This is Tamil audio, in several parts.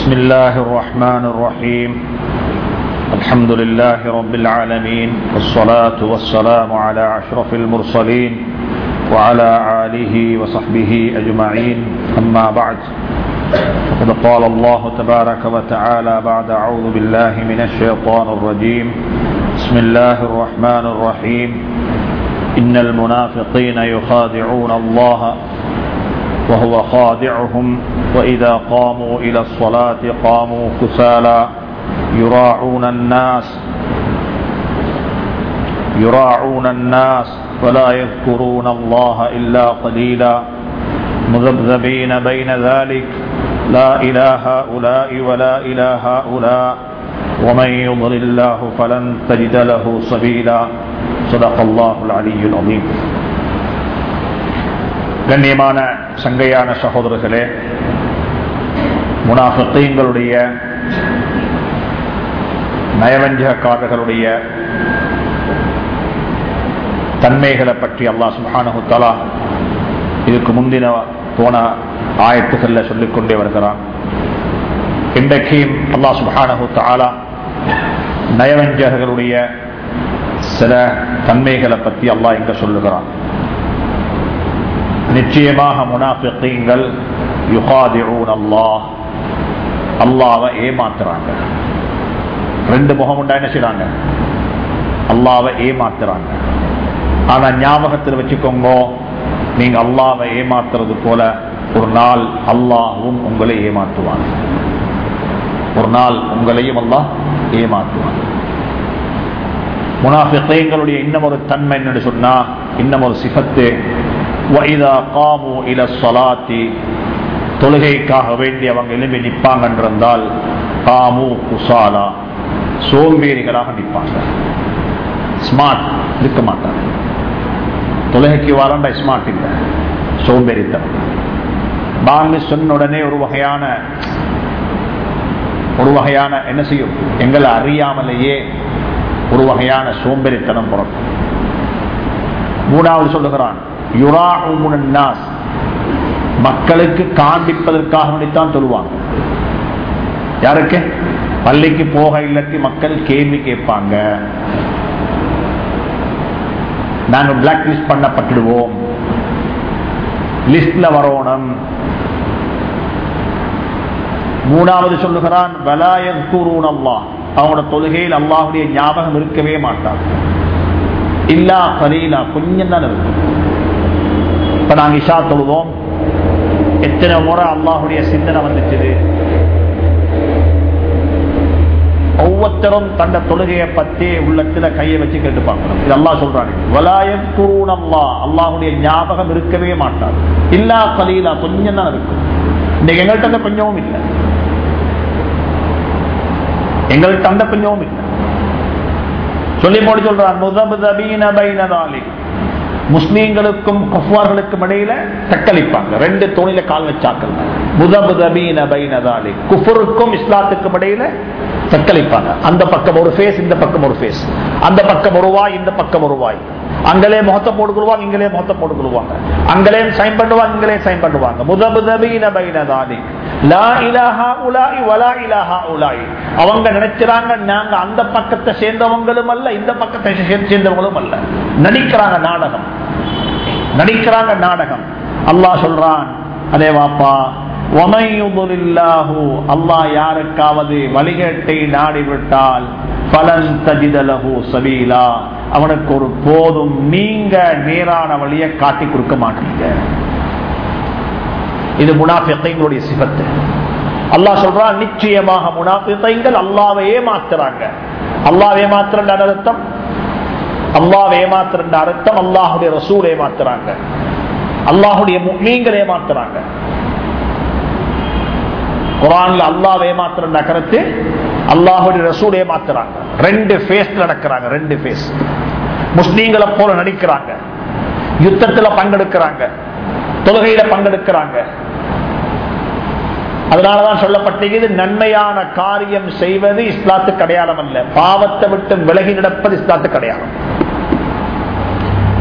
بسم الله الرحمن الرحيم. الحمد لله رب العالمين والصلاة والسلام على أشرف المرسلين وعلى آله وصحبه أجمعين. أما بعد فقد قال الله تبارك وتعالى بعد أعوذ بالله من الشيطان الرجيم. بسم الله الرحمن الرحيم. إن المنافقين يخادعون الله وهو خادعهم وإذا قاموا إلى الصلاة قاموا كسالى يراعون الناس يراعون الناس ولا يذكرون الله إلا قليلا مذبذبين بين ذلك لا إلى هؤلاء ولا إلى هؤلاء ومن يضل الله فلن تجد له سبيلا صدق الله العلي العظيم கண்ணியமான சங்கையான சகோதரர்களே முனாஃபித்தீன்களுடைய நயவஞ்சகக்காரர்களுடைய தன்மைகளை பற்றி அல்லாஹ் சுபானு இதுக்கு முந்தின போன ஆயத்துகளில் சொல்லிக்கொண்டே வருகிறான். இன்றைக்கும் அல்லாஹ் சுபானு தாலா நயவஞ்சகர்களுடைய சில தன்மைகளை பற்றி அல்லாஹ் இங்க சொல்லுகிறான். நிச்சயமாக முனாஃபித்தீங்கள் யுகாதிரூன் அல்லாஹ். அல்லாவை ஏமாத்துறாங்க. ரெண்டு முகம் உண்டா என்ன செய்றாங்க? அல்லாவை ஏமாத்துறாங்க. ஆனா ஞாபகத்தில் வச்சுக்கோங்க நீங்க அல்லாவை ஏமாத்துறது போல ஒரு நாள் அல்லாவும் உங்களை ஏமாற்றுவாங்க ஒரு நாள் உங்களையும் அல்லாஹ் ஏமாற்றுவாங்க முனாஃபித்தீங்களுடைய இன்னும் ஒரு தன்மை என்னன்னு சொன்னா இன்னும் ஒரு சிகத்து வைதா காமு இல சொலாத்தி தொழுகைக்காக வேண்டி அவங்க எழுப்பி நிற்பாங்க காமு குசாலா சோம்பேறிகளாக நிற்பாங்க. ஸ்மார்ட் இருக்க மாட்டாங்க. தொழுகைக்கு வரண்டா ஸ்மார்ட் இல்லை. சோம்பேறித்தனம். பாங்கு சொன்ன உடனே ஒரு வகையான ஒரு வகையான என்ன செய்யும்? எங்களை அறியாமலேயே ஒரு வகையான சோம்பேறித்தனம் பிறக்கும் மூணாவது சொல்லுகிறான். யுராஸ் மக்களுக்கு காண்பிப்பதற்காக வேண்டித்தான் சொல்லுவாங்க. யாருக்கு? பள்ளிக்கு போக இல்லாட்டி மக்கள் கேள்வி கேட்பாங்க. நாங்க பிளாக் லிஸ்ட் பண்ணப்பட்டுடுவோம். லிஸ்ட்ல வரணும். மூணாவது சொல்லுகிறான் வலாயன் கூறுவன் அல்லாஹ். அவனோட தொழுகையில் அல்லாஹுடைய ஞாபகம் இருக்கவே மாட்டார் இல்லா சரியில்லா கொஞ்சம் தான் இருக்கும் இப்ப நாங்க இஷா தொழுவோம். எத்தனை முறை அல்லாஹுடைய சிந்தனை வந்துச்சு ஒவ்வொருத்தரும் தந்த தொழுகையை பத்தி உள்ளத்துல கையை வச்சு கேட்டு பார்க்கணும் இது அல்லா சொல்றாங்க வலாயம் குருன் அல்லா அல்லாஹுடைய ஞாபகம் இருக்கவே மாட்டார் இல்லா கலீலா கொஞ்சம் தான் இருக்கும். இன்னைக்கு எங்கள்கிட்ட அந்த கொஞ்சமும் இல்லை. எங்கள்கிட்ட அந்த கொஞ்சமும் இல்லை. சொல்லி போட்டு சொல்றான் முஸ்லீம்களுக்கும் குஃபார்களுக்கும் இடையில தக்களிப்பாங்க ரெண்டு தோணில கால் வச்சாக்கள் முதபுதபீனபைனதாலி குஃபருக்கும் இஸ்லாத்துக்கும் இடையில தக்களிப்பாங்க அந்த பக்கம் ஒரு ஃபேஸ் இந்த பக்கம் ஒரு ஃபேஸ் அந்த பக்கம் ஒரு வாய் இந்த பக்கம் ஒரு வாய். அங்களே முகத்தை போட்டுக்கொள்வாங்க இங்களே முகத்தை போட்டுக்கொள்வாங்க அங்களே சைன் பண்ணுவாங்க இங்களே சைன் பண்ணுவாங்க. முதபுதபீனபைனதாலி லா அவங்க நினைக்கிறாங்க நாங்க அந்த பக்கத்தை சேர்ந்தவங்களும் அல்ல இந்த பக்கத்தை சேர்ந்தவங்களும் அல்ல. நடிக்கிறாங்க நாடகம். நடிக்கிறாங்க நாடகம். அல்லாஹ் சொல்றான் அதே வாப்பா அல்லாஹ் யாருக்காவது வழிகேட்டை நாடிவிட்டால் பலன் தஜிதலகு சபீலா. அவனுக்கு ஒரு போதும் நீங்க நேரான வழியை காட்டி கொடுக்க மாட்டீங்க. இது முனாஃபியங்களுடைய சிபத்து. அல்லாஹ் சொல்றான் நிச்சயமாக முனாஃபியங்கள் அல்லாவை ஏமாத்துறாங்க. அல்லாஹ் ஏமாத்துறன்ற அர்த்தம்? அல்லாஹ் ஏமாத்துறன்ற அர்த்தம்? அல்லாஹுடைய ரசூல் ஏமாத்துறாங்க. அல்லாஹுடைய நீங்கள் ஏமாத்துறாங்க. குரான்ல அல்லாஹ் ஏமாத்துற கருத்து அல்லாஹுடைய ரசூல் ஏமாத்துறாங்க. ரெண்டு பேஸ் நடக்கிறாங்க ரெண்டு பேஸ் முஸ்லீம்களை போல நடிக்கிறாங்க. யுத்தத்துல பங்கெடுக்கிறாங்க. தொழுகையில பங்கெடுக்கிறாங்க. அதனாலதான் சொல்லப்பட்டது நன்மையான காரியம் செய்வது இஸ்லாத்துக்கு அடையாளம் அல்ல. பாவத்தை விட்டு விலகி நடப்பது இஸ்லாத்துக்கு அடையாளம்.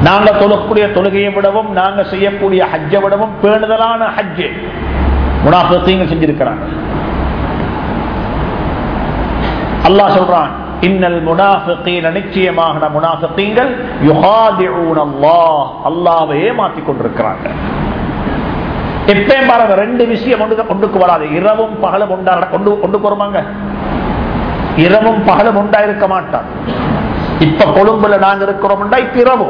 நாங்க தொழக்கூடிய தொழுகையை விடவும் நாங்க செய்யக்கூடிய ஹஜ்ஜை விடவும் பேணுதலான ஹஜ்ஜு. முனாபத்தையும் செஞ்சிருக்கிறாங்க. அல்லாஹ் சொல்றான் இன்னல் முனாஃபிகீன நிச்சயமாக முனாஃபிகீன்கள் யுஹாதிஊன அல்லாஹ் அல்லாஹ்வை ஏமாத்திக் கொண்டிருக்கிறாங்க. எப்பயும் பாருங்க ரெண்டு விஷயம் ஒன்று ஒன்றுக்கு வராது. இரவும் பகலும் உண்டா கொண்டு கொண்டு போறோமாங்க இரவும் பகலும் உண்டா இருக்க மாட்டான். இப்ப கொழும்புல நாங்க இருக்கிறோம்டா இப்ப இரவு.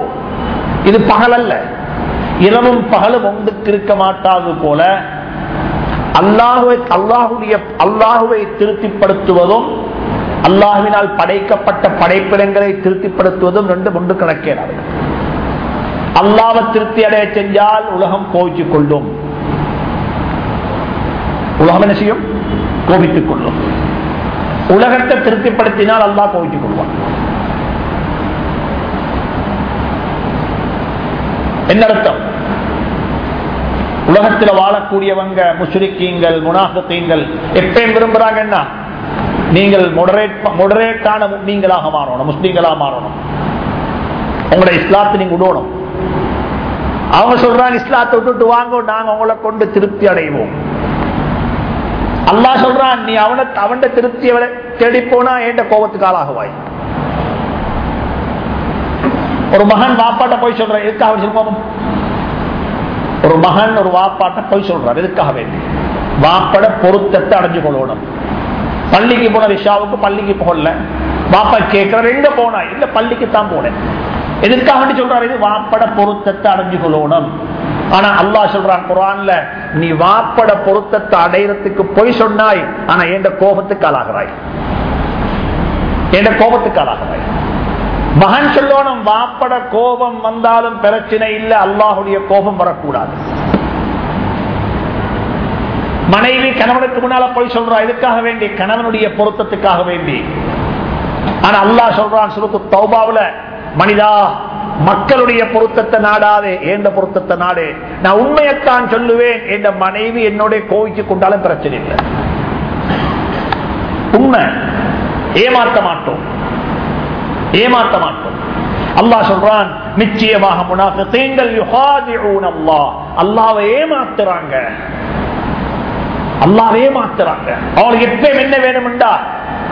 இது பகல் அல்ல. இரவும் பகலும் ஒன்றுக்கு இருக்க மாட்டாது போல அல்லாஹுவை அல்லாஹுடைய அல்லாஹுவை திருப்திப்படுத்துவதும் அல்லாஹுவினால் படைக்கப்பட்ட படைப்பிடங்களை திருப்திப்படுத்துவதும் ரெண்டு ஒன்று கணக்கேறாது அல்லாவை திருப்தி அடைய செஞ்சால் உலகம் கோவிச்சுக் கொள்ளும். உலகம் என்ன செய்யும்? கோபித்துக் கொள்ளும். உலகத்தை திருப்திப்படுத்தினால் அல்லா கோவித்துக் கொள்வான். என்ன அர்த்தம்? உலகத்தில் வாழக்கூடியவங்க முஷ்ரிக்கீங்கள் முனாஃபத்தீங்கள் எப்பயும் விரும்புறாங்க என்ன? நீங்கள் மொடரேட்டான நீங்களாக மாறணும் முஸ்லீம்களாக மாறணும். உங்களோட இஸ்லாத்தை நீங்க விடணும் அவங்க சொல்றாங்க இஸ்லாத்தை விட்டுட்டு வாங்க நாங்க உங்களை கொண்டு திருப்தி அடைவோம். அல்லா சொல்றான் நீ அவனை அவன் திருப்தி தேடி போனா ஏண்ட கோபத்துக்கு ஆளாகுவாய்? ஒரு மகன் வாப்பாட்ட போய் சொல்ற எதுக்காக அவன் கோபம் ஒரு மகன் ஒரு வாப்பாட்ட போய் சொல்றார் எதுக்காக வேண்டி? வாப்பட பொருத்தத்தை அடைஞ்சு கொள்ளணும். பள்ளிக்கு போன ரிஷாவுக்கு பள்ளிக்கு போகல. வாப்பா கேட்கிற எங்க போனா இல்ல பள்ளிக்கு தான் போனேன். எதுக்காக வேண்டி சொல்றாரு? இது வாப்பட பொருத்தத்தை அடைஞ்சு கொள்ளணும். ஆனா அல்லா சொல்றான் குரான்ல நீ வாப்பட பொருத்தத்தை அடையறதுக்கு பொய் சொன்னாய் ஆனா எந்த கோபத்துக்கு ஆளாகிறாய்? எந்த கோபத்துக்கு ஆளாகிறாய்? மகன் சொல்லணும் வாப்பட கோபம் வந்தாலும் பிரச்சனை இல்லை அல்லாஹுடைய கோபம் வரக்கூடாது. மனைவி கணவனுக்கு முன்னால போய் சொல்றா இதுக்காக வேண்டி கணவனுடைய பொருத்தத்துக்காக வேண்டி. ஆனா அல்லாஹ் சொல்றான் சுருத்து தௌபாவில மனிதா மக்களுடைய பொருத்தத்தை நாடாதே ஏண்ட பொருத்தத்தை நாடு? நான் உண்மையத்தான் சொல்லுவேன் என்ற மனைவி என்னோட கோவிச்சு கொண்டாலும் பிரச்சனை இல்லை. உண்மை. ஏமாற்ற மாட்டோம். ஏமாற்ற மாட்டோம். அல்லாஹ் சொல்றான் நிச்சயமாக முனாஃபிகீன்கள் யுஹாதிஊன அல்லாஹ். அல்லாஹ்வை ஏமாத்துறாங்க. அல்லாஹ்வே ஏமாத்துறாங்க. அவங்களுக்கு எப்பயும் என்ன வேணும்டா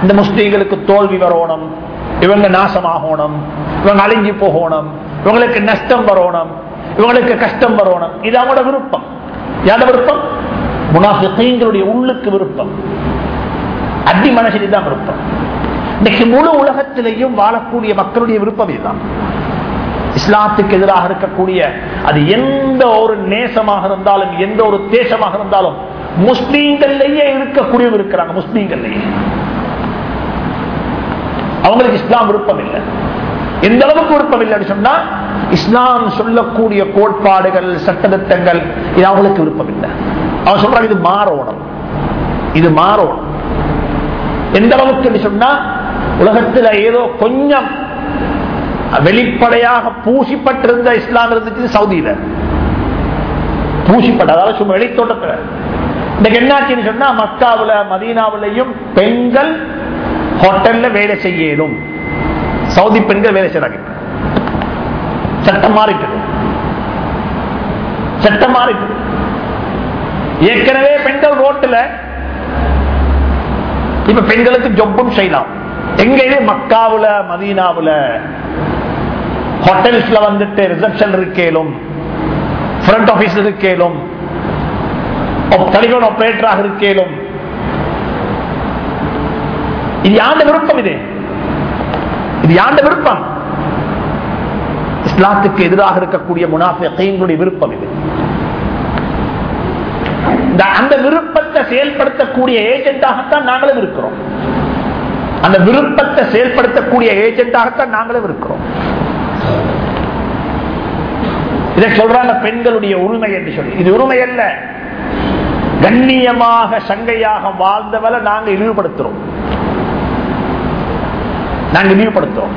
இந்த முஸ்லீம்களுக்கு தோல்வி வரணும். இவங்க நாசமாகணும். இவங்க அழிஞ்சு போகணும். இவங்களுக்கு நஷ்டம் வரணும். இவங்களுக்கு கஷ்டம் வரணும். இது அவங்களோட விருப்பம். யாரோட விருப்பம்? முனாஃபிகளுடைய உள்ளுக்கு விருப்பம். அடி மனசில் தான் விருப்பம். இன்னைக்கு முழு உலகத்திலையும் வாழக்கூடிய மக்களுடைய விருப்பம் இதுதான். இஸ்லாத்துக்கு எதிராக இருக்கக்கூடிய அது எந்த ஒரு நேசமாக இருந்தாலும் எந்த ஒரு தேசமாக இருந்தாலும் முஸ்லீம்கள்லயே இருக்கக்கூடிய இருக்கிறாங்க முஸ்லீம்கள்லயே. அவங்களுக்கு இஸ்லாம் விருப்பம் இல்லை எந்த அளவுக்கு விருப்பம் இல்லைன்னு சொன்னா இஸ்லாம் சொல்லக்கூடிய கோட்பாடுகள் சட்டத்திட்டங்கள் இது அவங்களுக்கு விருப்பம் இல்லை அவன் சொல்றாங்க இது மாறோணம். இது மாறோணம். எந்த அளவுக்கு சொன்னா உலகத்துல ஏதோ கொஞ்சம் வெளிப்படையாக பூசிப்பட்டிருந்த இஸ்லாம் இருந்துச்சு சவுதியில. பூசிப்பட்ட அதாவது சும்மா வெளித்தோட்டத்தில். இன்னைக்கு என்னாச்சுன்னு சொன்னா மக்காவுல மதீனாவிலையும் பெண்கள் ஹோட்டல்ல வேலை செய்யணும் சவுதி பெண்கள் வேலை செய்யறாங்க சட்டம் மாறிட்டு. சட்டம் மாறிட்டு. ஏற்கனவே பெண்கள் ரோட்டுல இப்ப பெண்களுக்கு ஜொப்பும் செய்யலாம். எங்க இது? மக்காவுல மதீனாவுல. ஹோட்டல்ஸ்ல வந்துட்டு ரிசப்ஷன் இருக்கேலும் ஃப்ரண்ட் ஆபீஸ் இருக்கேலும் டெலிபோன் ஆபரேட்டராக இருக்கேலும் இது யாண்ட விருப்பம் இது? இது யாண்ட விருப்பம்? இஸ்லாத்துக்கு எதிராக இருக்கக்கூடிய முனாஃபிகளுடைய விருப்பம் இது. அந்த விருப்பத்தை செயல்படுத்தக்கூடிய ஏஜென்டாகத்தான் நாங்களும் இருக்கிறோம். அந்த விருப்பத்தை செயல்படுத்தக்கூடிய ஏஜென்டாகத்தான் நாங்களும் இருக்கிறோம். இதை சொல்றாங்க பெண்களுடைய உரிமை என்று சொல்லி. இது உரிமை அல்ல. கண்ணியமாக சங்கையாக வாழ்ந்தவரை நாங்க இழிவுபடுத்துறோம். நாங்கள் இழிவுபடுத்துறோம்.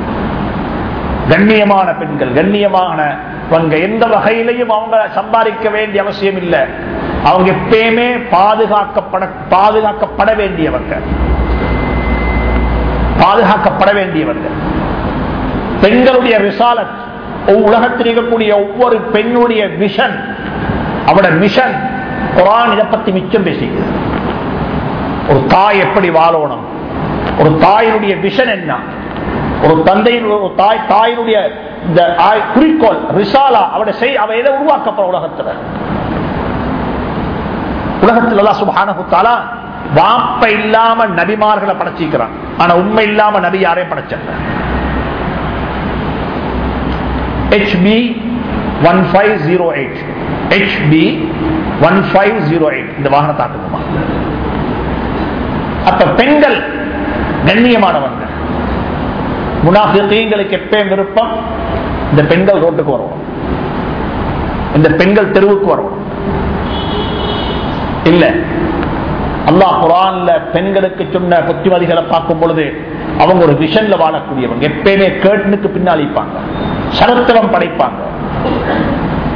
கண்ணியமான பெண்கள் கண்ணியமானவங்க எந்த வகையிலையும் அவங்க சம்பாதிக்க வேண்டிய அவசியம் இல்லை. அவங்க எப்பயுமே பாதுகாக்கப்பட பாதுகாக்கப்பட வேண்டியவங்க. பாதுகாக்கப்பட வேண்டியவர்கள் பெண்களுடைய விசாலத் உலகத்தில் இருக்கக்கூடிய ஒவ்வொரு பெண்ணுடைய மிஷன் அவட மிஷன் குரான் இதை பத்தி மிச்சம் பேசிக்கிறது ஒரு தாய் எப்படி வாழணும்? ஒரு தாயினுடைய விஷன் என்ன? ஒரு தந்தையின் ஒரு தாய் தாயினுடைய இந்த குறிக்கோள் ரிசாலா அவட செய் அவ எதை உருவாக்கப்பட உலகத்துல? உலகத்தில் எல்லாம் சுப்ஹானஹு வாப்ப இல்லாம நபிமார்களை படைச்சிக்கிறான் ஆனா உண்மை இல்லாம நபி யாரையும் படைச்சல HB 1508 HB 1508 இந்த வாகனத்தாக்குமா அப்ப பெண்கள் கண்ணியமானவர்கள் முனாஃபிகளுக்கு எப்பயும் விருப்பம் இந்த பெண்கள் ரோட்டுக்கு வருவோம். இந்த பெண்கள் தெருவுக்கு வருவோம். இல்ல. அல்லாஹ் குரான்ல பெண்களுக்கு சொன்ன புத்திமதிகளை பார்க்கும் பொழுது அவங்க ஒரு விஷன்ல வாழக்கூடியவங்க. எப்பயுமே கேட்டுனுக்கு பின்னாளிப்பாங்க சரத்திரம் படைப்பாங்க.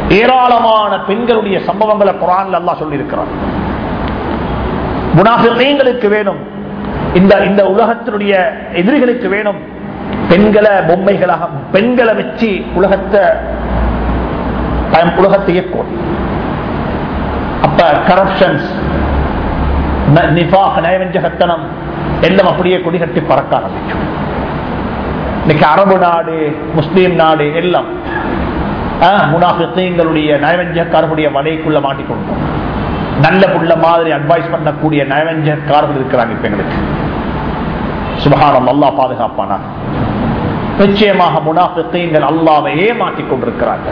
ஏராளமான பெண்களுடைய சம்பவங்களை குரான்ல எல்லாம் சொல்லியிருக்கிறான். முனாஃபிகளுக்கு வேணும். இந்த இந்த உலகத்தினுடைய எதிரிகளுக்கு வேணும். பெண்களை பொம்மைகளாக பெண்களை வச்சு உலகத்தை உலகத்தை இயக்கும் அப்ப கரப்ஷன்ஸ் நிஃபாக் நயவஞ்சகத்தனம் எல்லாம் அப்படியே கொடிகட்டி பறக்க ஆரம்பிக்கும். இன்னைக்கு அரபு நாடு முஸ்லீம் நாடு எல்லாம் முனாஃபிகளுடைய நயவஞ்சக்காரர்களுடைய வலைக்குள்ள மாட்டிக்கொண்டோம் நல்ல புள்ள மாதிரி அட்வைஸ் பண்ணக்கூடிய நயவஞ்சக்காரர்கள் இருக்கிறாங்க இப்ப எங்களுக்கு. சுபகாரம் நல்லா பாதுகாப்பானா நிச்சயமாக முனாபித்தீங்கள் அல்லாவை ஏமாற்றிக் கொண்டிருக்கிறாங்க.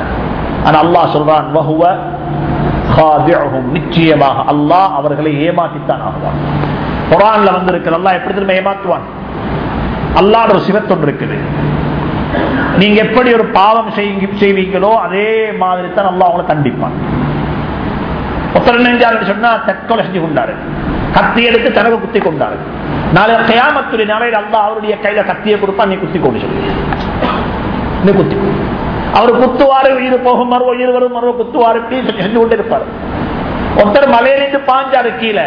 ஆனா அல்லாஹ் சொல்றான் வகுவ நிச்சயமாக அல்லாஹ் அவர்களை ஏமாற்றித்தான் ஆகுவான். குரான்ல வந்திருக்கிற அல்லா எப்படி திரும்ப ஏமாற்றுவான்? அல்லாட ஒரு சிவத்தொன்று இருக்குது. நீங்க எப்படி ஒரு பாவம் செய்வீங்களோ அதே மாதிரி தான் அல்லா அவங்களை கண்டிப்பான் ஒருத்தர் சொன்னா தற்கொலை செஞ்சு கொண்டாரு. கத்தி எடுத்து தனக்கு குத்தி கொண்டாரு நாளை கயாமத்துடைய நாளையில் அல்லா அவருடைய கையில கத்தியை கொடுப்பா நீ குத்தி கொண்டு சொல்லி. நீ குத்தி அவர் குத்துவாரு உயிர் போகும் மறுவ உயிர் வரும் மறுவ குத்துவாரு இப்படி செஞ்சு செஞ்சு கொண்டு இருப்பார். ஒருத்தர் மலையிலிருந்து பாஞ்சாரு கீழே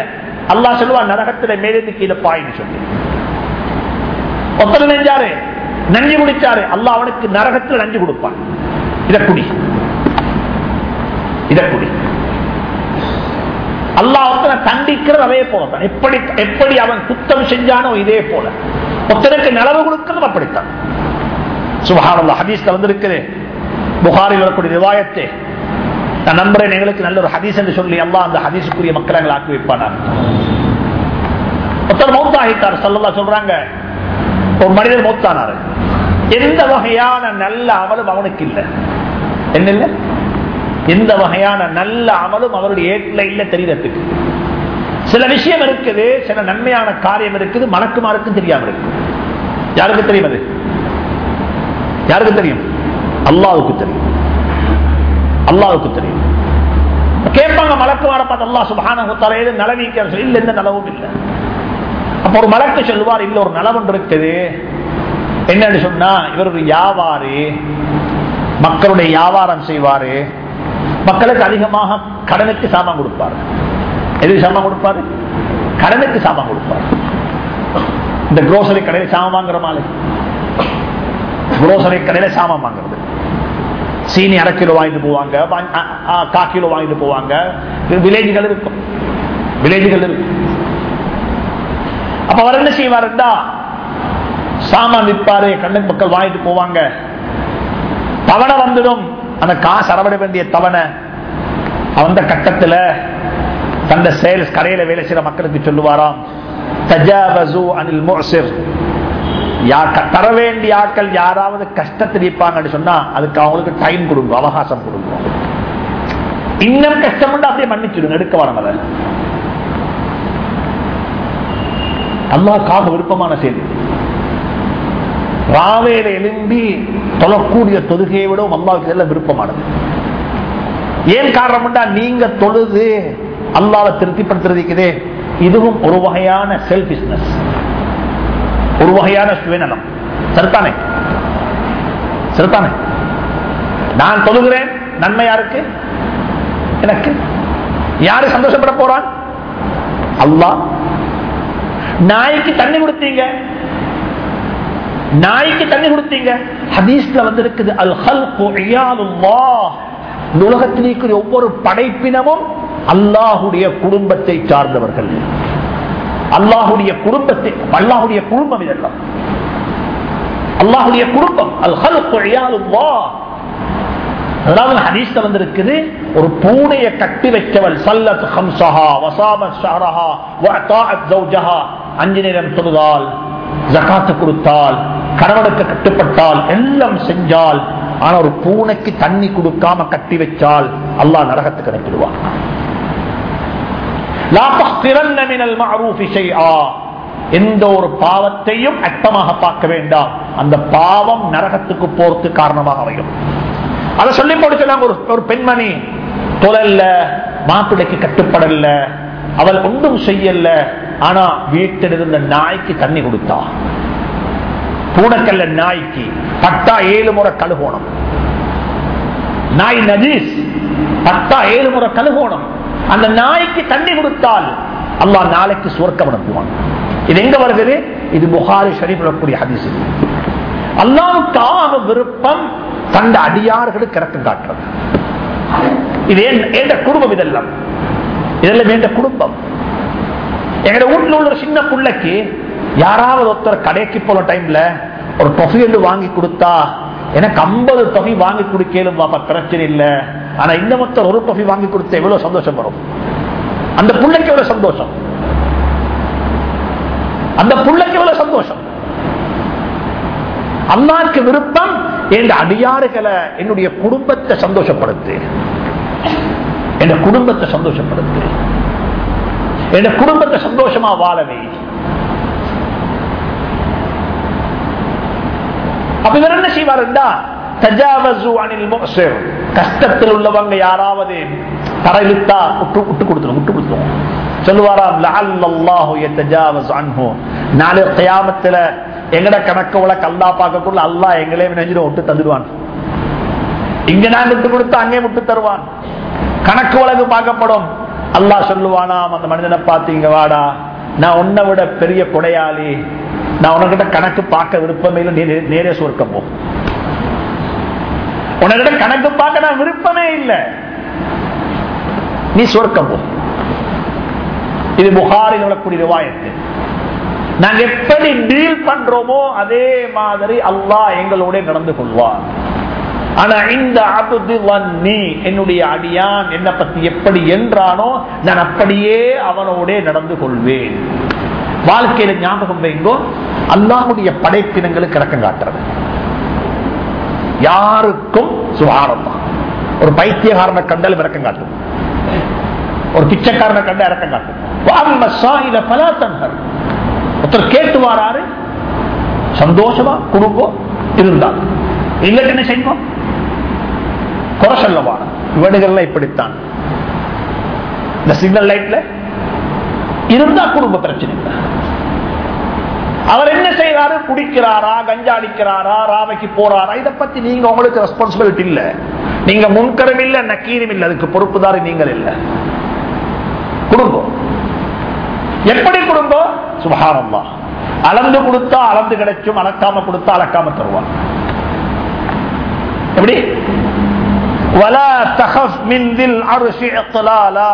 அல்லாஹ் சொல்லுவா நரகத்துல மேலிருந்து கீழே பாயின்னு சொல்லி. ஒருத்தர் நெஞ்சாரு நஞ்சு குடிச்சாரு அல்லாஹ் அவனுக்கு நரகத்துல நஞ்சு கொடுப்பான். இத குடி. இத குடி. அல்லாஹ் ஒருத்தனை தண்டிக்கிறது அதே போலதான் எப்படி எப்படி அவன் குத்தம் செஞ்சானோ இதே போல. ஒருத்தனுக்கு நிலவு கொடுக்கிறது அப்படித்தான். சுபஹானல்லாஹ் ஹதீஸ்ல வந்திருக்கிறேன் புகாரில் வரக்கூடிய ரிவாயத்தை. நான் நம்புறேன் எங்களுக்கு நல்ல ஒரு ஹதீஸ் என்று சொல்லி அல்லா அந்த ஹதீஸுக்குரிய மக்களை எங்களை ஆக்கி வைப்பானார். ஒருத்தர் மௌத்தாகிட்டார் சொல்லலா சொல்றாங்க. ஒரு மனிதர் மௌத்தானாரு. எந்த வகையான நல்ல அமலும் அவனுக்கு இல்லை. என்ன இல்லை? எந்த வகையான நல்ல அமலும் அவருடைய ஏட்டில் இல்லை தெரியறதுக்கு. சில விஷயம் இருக்குது சில நன்மையான காரியம் இருக்குது மலக்குமாருக்கும் தெரியாம இருக்கு யாருக்கு தெரியும் அது? யாருக்கு தெரியும்? அல்லாவுக்கு தெரியும். அல்லாவுக்கு தெரியும். கேட்பாங்க மலக்குமார பார்த்து அல்லா சுபான தலையில நலவீக்க இல்லை எந்த நலவும் இல்லை. அப்ப ஒரு மலக்கு சொல்லுவார் இல்ல ஒரு நலவன் இருக்குது. என்னன்னு சொன்னா இவர் ஒரு வியாபாரி மக்களுடைய வியாபாரம் செய்வாரு. மக்களுக்கு அதிகமாக கடனுக்கு சாமான் கொடுப்பாரு. எதுக்கு சாமான் கொடுப்பாரு? கடனுக்கு சாமான் கொடுப்பாரு. இந்த குரோசரி கடையில் சாமான் வாங்குற மாதிரி. குரோசரி கடையில சாமான் வாங்குறது. சீனி அரை கிலோ வாங்கிட்டு போவாங்க கா கிலோ வாங்கிட்டு போவாங்க. வில்லேஜுகள் இருக்கும். வில்லேஜுகள் இருக்கும். அப்ப அவர் என்ன செய்வாருன்னா சாமான் விற்பாரு கண்ணுக்கு மக்கள் வாங்கிட்டு போவாங்க. தவணை வந்துடும். அந்த காசு அறவிட வேண்டிய தவணை அந்த கட்டத்துல தந்த சேல்ஸ் கரையில வேலை செய்யற மக்களுக்கு சொல்லுவாராம் தஜாவசு அனில் முஅசிர் தர வேண்டிய ஆட்கள் யாராவது கஷ்டத்தில் இருப்பாங்கன்னு சொன்னா அதுக்கு அவங்களுக்கு டைம் கொடுங்க அவகாசம் கொடுங்க. இன்னும் கஷ்டம் அப்படியே மன்னிச்சிடுங்க எடுக்க வரமத அல்லாஹ்க்காக விருப்பமான செய்தி ராவேல எழும்பி தொழக்கூடிய தொழுகையை விட அல்லாவுக்கு எல்லாம் விருப்பமானது. ஏன் காரணம்டா நீங்க தொழுது அல்லாவை திருப்திப்படுத்துறதுக்குதே இதுவும் ஒரு வகையான செல்பிஸ்னஸ் ஒரு வகையான சுயநலம். சரித்தானே சரித்தானே நான் தொழுகிறேன் நன்மை யாருக்கு? எனக்கு. யாரு சந்தோஷப்பட போறான்? அல்லாஹ். நாய்க்கு தண்ணி கொடுத்தீங்க. நாய்க்கு தண்ணி கொடுத்தீங்க. ஹதீஸ்ல வந்திருக்குது அல் ஹல் உலகத்தில் இருக்கிற ஒவ்வொரு படைப்பினமும் அல்லாஹுடைய குடும்பத்தை சார்ந்தவர்கள். அல்லாஹுடைய குடும்பத்தை அல்லாஹுடைய குடும்பம் இதெல்லாம். அல்லாஹுடைய குடும்பம் அல் ஹல்கு அதாவது ஹதீஸ்ல வந்திருக்குது ஒரு பூனையை கட்டி வைக்கவள் சல்லத் ஹம்சஹா வசாமத் ஷஹரஹா வஅதாஅத் ஜௌஜஹா. அஞ்சு நேரம் தொழுதால் ஜகாத்து கொடுத்தால் கணவனுக்கு கட்டுப்பட்டால் எல்லாம் செஞ்சால் ஆனா ஒரு பூனைக்கு தண்ணி கொடுக்காம கட்டி வச்சால் அல்லாஹ் நரகத்துக்கு அனுப்பிடுவான். எந்த ஒரு பாவத்தையும் அட்டமாக பார்க்க வேண்டாம். அந்த பாவம் நரகத்துக்கு போறதுக்கு காரணமாக அமையும். அதை சொல்லி போட்டு ஒரு ஒரு பெண்மணி தொழல்ல மாப்பிள்ளைக்கு கட்டுப்படல அவள் ஒன்றும் செய்யல ஆனா வீட்டில் இருந்த நாய்க்கு தண்ணி கொடுத்தா. கூடக்கல்ல நாய்க்கு பட்டா ஏழு முறை கழுகோணம். நாய் நஜீஸ் பட்டா ஏழு முறை கழுகோணம். அந்த நாய்க்கு தண்ணி கொடுத்தால் அல்லா நாளைக்கு சுவர்க்கம் அனுப்புவான் இது எங்க வருகிறது? இது புகாரி ஷரீப் வரக்கூடிய ஹதீஸ். அல்லாவுக்காக விருப்பம் தந்த அடியார்களுக்கு இறக்கம் காட்டுறது. இது எந்த குடும்பம் இதெல்லாம்? இதெல்லாம் வேண்ட குடும்பம்? எங்க வீட்டில் உள்ள சின்ன பிள்ளைக்கு யாராவது ஒருத்தர் கடைக்கு போன டைம்ல ஒரு தொகை என்று வாங்கி கொடுத்தா எனக்கு ஐம்பது தொகை வாங்கி கொடுக்கலும் பாப்பா பிரச்சனை இல்லை. ஆனா இந்த மொத்தம் ஒரு தொகை வாங்கி கொடுத்த எவ்வளவு சந்தோஷம் வரும்? அந்த பிள்ளைக்கு எவ்வளவு சந்தோஷம்? அந்த பிள்ளைக்கு எவ்வளவு சந்தோஷம்? அல்லாக்கு விருப்பம் என் அடியாறுகளை என்னுடைய குடும்பத்தை சந்தோஷப்படுத்து. என் குடும்பத்தை சந்தோஷப்படுத்து. என் குடும்பத்தை சந்தோஷமா வாழவே அப்ப இவர் என்ன செய்வாருண்டா கஷ்டத்தில் உள்ளவங்க யாராவது தரையிலுத்தா விட்டு விட்டு கொடுத்துரும் விட்டு கொடுத்துரும். சொல்லுவாராம் நாளை கயாமத்துல எங்கட கணக்கு உலக அல்லா பார்க்கக்குள்ள அல்லா எங்களே நினைஞ்சிடும் விட்டு தந்துடுவான். இங்க நான் விட்டு கொடுத்து அங்கே விட்டு தருவான். கணக்கு உலகு பார்க்கப்படும். அல்லா சொல்லுவானாம் அந்த மனிதனை பார்த்தீங்க வாடா. நான் உன்னை விட பெரிய கொடையாளி. நான் உனக்கிட்ட கணக்கு பார்க்க விருப்பமே இல்லை. நேரே சுருக்கம் போ. உனக்கிட்ட கணக்கு பார்க்க நான் விருப்பமே இல்லை. நீ சுருக்கம் போ. இது புகாரில் உள்ளக்கூடிய ரிவாயத்து. நாங்க எப்படி டீல் பண்றோமோ அதே மாதிரி அல்லாஹ் எங்களோட நடந்து கொள்வார். ஆனா இந்த என்னுடைய அடியான் என்னை பத்தி எப்படி என்றானோ நான் அப்படியே அவனோட நடந்து கொள்வேன். வாழ்க்கையில ஞாபகம் வைங்கோ அல்லாஹுடைய படைப்பினங்களுக்கு இறக்கம் காட்டுறது. யாருக்கும் சுகாரமா ஒரு பைத்தியகாரனை கண்டாலும் இறக்கம் காட்டும். ஒரு பிச்சைக்காரனை கண்ட இறக்கம் காட்டும். பலாத்தன்கள் ஒருத்தர் கேட்டு வாராரு சந்தோஷமா குடும்பம் இருந்தால். எங்களுக்கு என்ன செய்வோம் குறை சொல்லவான வீடுகள்ல இப்படித்தான். இந்த சிக்னல் லைட்ல இருந்தா குடும்ப பிரச்சனை இல்லை. அவர் என்ன செய்யறாரு குடிக்கிறாரா கஞ்சா அடிக்கிறாரா ராவைக்கு போறாரா? இதை பத்தி நீங்க உங்களுக்கு ரெஸ்பான்சிபிலிட்டி இல்ல. நீங்க முன்கரம் இல்ல நக்கீரும் இல்ல. அதுக்கு பொறுப்புதாரி நீங்கள் இல்ல. குடும்பம். எப்படி குடும்பம்? சுபகாரம்மா அளந்து கொடுத்தா அளந்து கிடைச்சும் அளக்காம கொடுத்தா அளக்காம தருவான். எப்படி? வலா தஹப் மின் தில் இத்லாலா.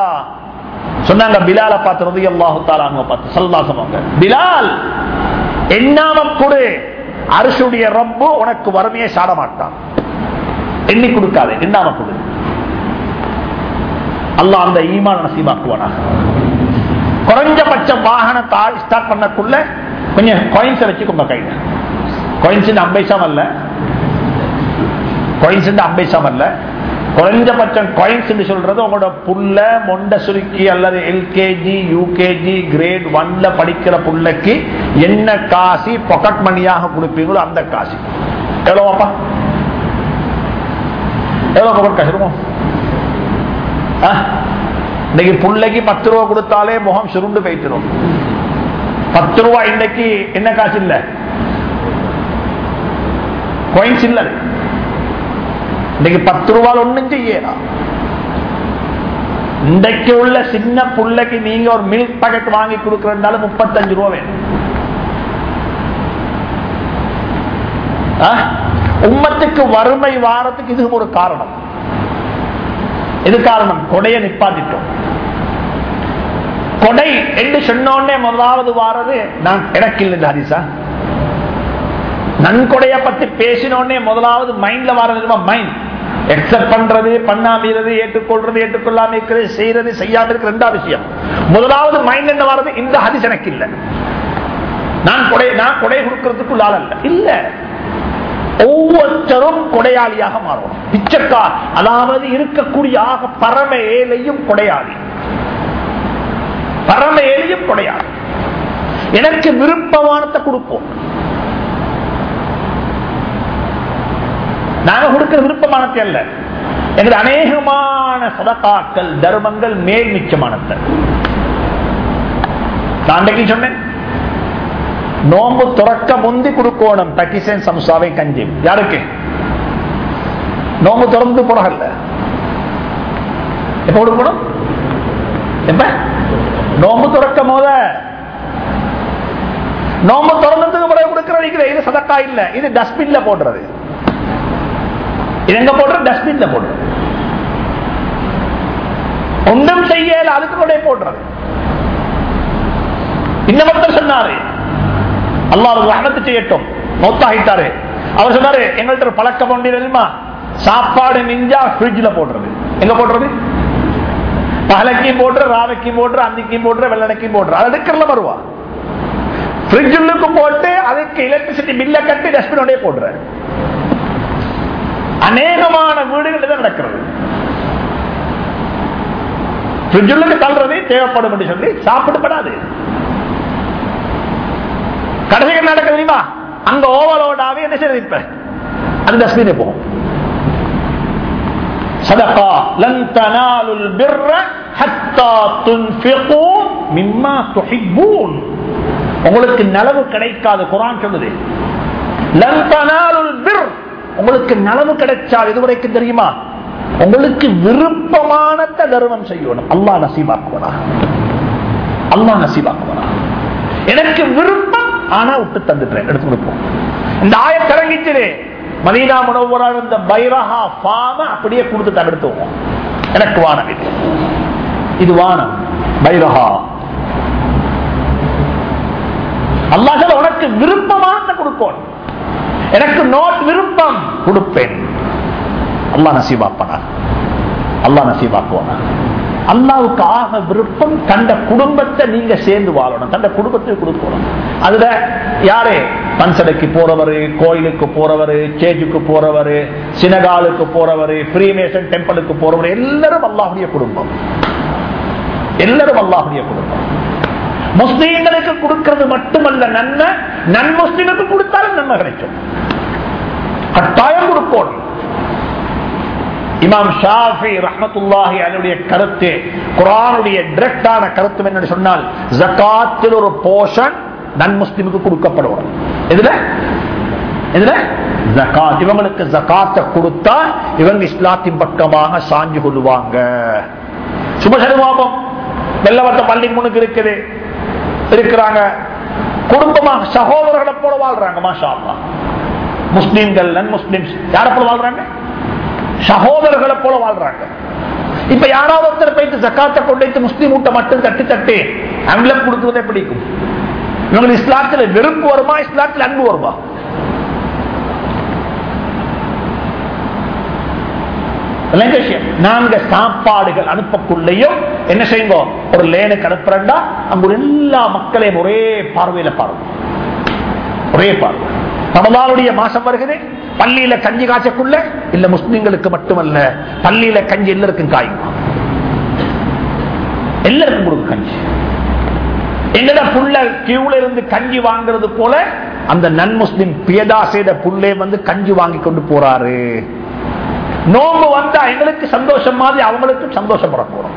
சொன்னாங்க பிலால பார்த்து ரதி அல்லாஹு தாலாங்க பார்த்து சல்லாசமாங்க பிலால் எண்ணாம கொடு. அரசுடைய ரப்பு உனக்கு வறுமையை சாட மாட்டான். எண்ணி கொடுக்காது எண்ணாம கொடு. அல்லாஹ் அந்த ஈமான நசீபாக்குவானாக. குறைஞ்சபட்ச வாகனத்தை ஸ்டார்ட் பண்ணக்குள்ள கொஞ்சம் காயின்ஸை வச்சுக்கோங்க கையில. காயின்ஸ் அம்பைசாம் அல்ல. காயின்ஸ் அம்பைசாம் அல்ல. குறைஞ்சபட்சம் காயின்ஸ் சொல்றது உங்களோட புள்ள மொண்ட சுருக்கி அல்லது எல்கேஜி யூகேஜி கிரேட் ஒன்ல படிக்கிற புள்ளைக்கு என்ன காசி பொக்கட் மணியாக கொடுப்பீங்களோ அந்த காசு. எவ்வளோப்பா எவ்வளோ பொக்கட் காசு இருக்கும்? இன்னைக்கு பிள்ளைக்கு பத்து ரூபா கொடுத்தாலே முகம் சுருண்டு போயிட்டுரும். பத்து ரூபா இன்னைக்கு என்ன காசு இல்லை? கொயின்ஸ் இல்லை இன்னைக்கு பத்து ரூபாய் ஒண்ணும் செய்யலாம் இன்றைக்கு உள்ள சின்ன புள்ளைக்கு நீங்க ஒரு மில்க் பாக்கெட் வாங்கி கொடுக்கறதுனால முப்பத்தஞ்சு ரூபா வேணும். உம்மத்துக்கு வறுமை வாரத்துக்கு இது ஒரு காரணம். இது காரணம். கொடைய நிப்பாட்டிட்டோம். கொடை என்று சொன்னோடனே முதலாவது வாரது நான் எனக்கு இல்லை ஹரிசா. நன்கொடைய பத்தி பேசினோடனே முதலாவது மைண்ட்ல வாரது மைண்ட் எக்ஸப்ட் பண்றது பண்ணாமறது ஏற்றுக்கொள்றது ஏற்றுக்கொள்ளாம இருக்கிறது செய்யறது செய்யாம இருக்கிற ரெண்டாவது விஷயம். முதலாவது மைண்ட் என்ன வர்றது இந்த ஹதிஸ் எனக்கு இல்லை. நான் கொடை நான் கொடை கொடுக்கறதுக்குள்ள ஆள் அல்ல. இல்ல. ஒவ்வொருத்தரும் கொடையாளியாக மாறும் பிச்சைக்கார் அதாவது இருக்கக்கூடிய ஆக பரம ஏழையும் கொடையாளி. பரம ஏழையும் கொடையாளி. எனக்கு விருப்பமானத்தை கொடுப்போம். நாங்க கொடுக்கிற விருப்பமானத்தை அல்ல. எங்களுக்கு அநேகமான சதத்தாக்கள் தர்மங்கள் மேல் மிச்சமானத்தை நான் சொன்னேன் நோம்பு துறக்க முந்தி கொடுக்கணும் பக்கிசன் சம்சாவை கஞ்சி. யாருக்கு? நோம்பு திறந்து போடல எப்ப கொடுக்கணும்? எப்ப? நோம்பு துறக்க போத நோம்பு திறந்ததுக்கு பிறகு கொடுக்கிற இது சதக்கா இல்ல. இது டஸ்ட்பின்ல போடுறது. இது எங்க போடுறது டஸ்ட்பின்ல போடுறது ஒன்றும் செய்யல அதுக்கு கூட போடுறது. இன்னமத்தர் சொன்னாரு அல்லாஹ் ரஹமத்து செய்யட்டும். மொத்தாகிட்டாரு. அவர் சொன்னாரு எங்கள்கிட்ட பழக்கம் ஒன்று தெரியுமா சாப்பாடு மிஞ்சா ஃப்ரிட்ஜில் போடுறது. எங்க போடுறது? பகலைக்கும் போட்டு ராவைக்கும் போட்டு அந்திக்கும் போட்டு வெள்ளனைக்கும் போட்டு அது எடுக்கிறல வருவா. ஃப்ரிட்ஜுக்கு போட்டு அதுக்கு எலக்ட்ரிசிட்டி பில்ல கட்டி டஸ்ட்பினோடய போடுற அநேகமான வீடுகள் தான் நடக்கிறது. தள்ளுறது தேவைப்படும் என்று சொல்லி சாப்பிடப்படாது கடைசிகள் நடக்க தெரியுமா? அங்க ஓவரோடாவே என்ன செய்யறது இப்ப? அது போகும். சதகா லன் தனாலுல் பிர்ர ஹத்தா மிம்மா துஹிப்பூன். உங்களுக்கு நலவு கிடைக்காது குரான் சொல்லுது. லன் உங்களுக்கு நலவு கிடைச்சால் இதுவரைக்கும் தெரியுமா? உங்களுக்கு விருப்பமான தர்மம் செய்யணும். அல்லா நசீபாக்குவனா? அல்லா நசீபாக்குவனா? எனக்கு விருப்பம் ஆனா விட்டு தந்துட்டேன். எடுத்து கொடுப்போம் இந்த ஆயத்திறங்கிச்சு மதீனா முனவரா இந்த பைரஹா ஃபாம அப்படியே கொடுத்து தகர்த்துவோம் எனக்கு வானம் இது. இது வானம். பைரஹா. அல்லாஹ் உனக்கு விருப்பமானத்தை கொடுக்கணும். எனக்கு நோட் விருப்பம். கொடுப்பேன். அல்லாஹ் நசீபாப்பனா? அல்லா நசீபாக்குவானா? அல்லாவுக்கு ஆக விருப்பம் தந்த குடும்பத்தை நீங்க சேர்ந்து வாழணும். தந்த குடும்பத்தை கொடுக்கணும். அதுல யாரு? பன்சடைக்கு போறவரு கோயிலுக்கு போறவரு சேஜுக்கு போறவரு சினகாலுக்கு போறவரு ஃப்ரீமேசன் டெம்பிளுக்கு போறவரு எல்லாரும் அல்லாஹுடைய குடும்பம். எல்லாரும் அல்லாஹுடைய குடும்பம். முஸ்லீம்களுக்கு கொடுக்கிறது மட்டுமல்ல நன்மை நன் முஸ்லீமுக்கு கொடுத்தாலும் நன்மை கிடைக்கும். கட்டாயம் கொடுப்போம். இமாம் ஷாஃபி ரஹமத்துல்லாஹி அதனுடைய கருத்து குரானுடைய டிரெக்டான கருத்து என்ன சொன்னால் ஜக்காத்தில் ஒரு போஷன் நன் முஸ்லிமுக்கு கொடுக்கப்படும். இதுல இதுல ஜக்காத். இவங்களுக்கு ஜக்காத்தை கொடுத்தா இவங்க இஸ்லாத்தின் பக்கமாக சாஞ்சு கொள்வாங்க. சுபசரிமாபம் வெள்ளவட்ட பள்ளி முனுக்கு இருக்குது. இருக்கிறாங்க. குடும்பமாக சகோதரர்களை போல வாழ்றாங்க மாஷா அல்லாஹ். நன் முஸ்லிம்ஸ் யாரை போல வாழ்றாங்க? சகோதரர்களை போல வாழ்றாங்க. இப்ப யாராவது ஒருத்தர் போயிட்டு ஜக்காத்தை கொண்டு முஸ்லீம் ஊட்ட மட்டும் தட்டி தட்டி அங்கிலம் கொடுக்குறதே பிடிக்கும். இவங்களுக்கு இஸ்லாத்துல வெறுப்பு வருமா? இஸ்லாத்துல அன்பு வருமா இல்லைங்க விஷயம். நாங்க சாப்பாடுகள் அனுப்பக்குள்ளேயும் என்ன செய்யுங்க ஒரு லேனுக்கு அனுப்புறா அங்க எல்லா மக்களையும் ஒரே பார்வையில பாருங்க ஒரே பார்வை. ரமதானுடைய மாசம் வருகிறது. பள்ளியில கஞ்சி காய்ச்சக்குள்ள? இல்ல முஸ்லிம்களுக்கு மட்டுமல்ல பள்ளியில கஞ்சி எல்லாருக்கும் காயும். எல்லாருக்கும் கொடுக்கும் கஞ்சி. எங்கட புள்ள கியூல இருந்து கஞ்சி வாங்குறது போல அந்த நன் முஸ்லிம் பியதா செய்த புள்ளே வந்து கஞ்சி வாங்கி கொண்டு போறாரு. நோம்பு வந்தா எங்களுக்கு சந்தோஷம் மாதிரி அவங்களுக்கும் சந்தோஷப்பட போறோம்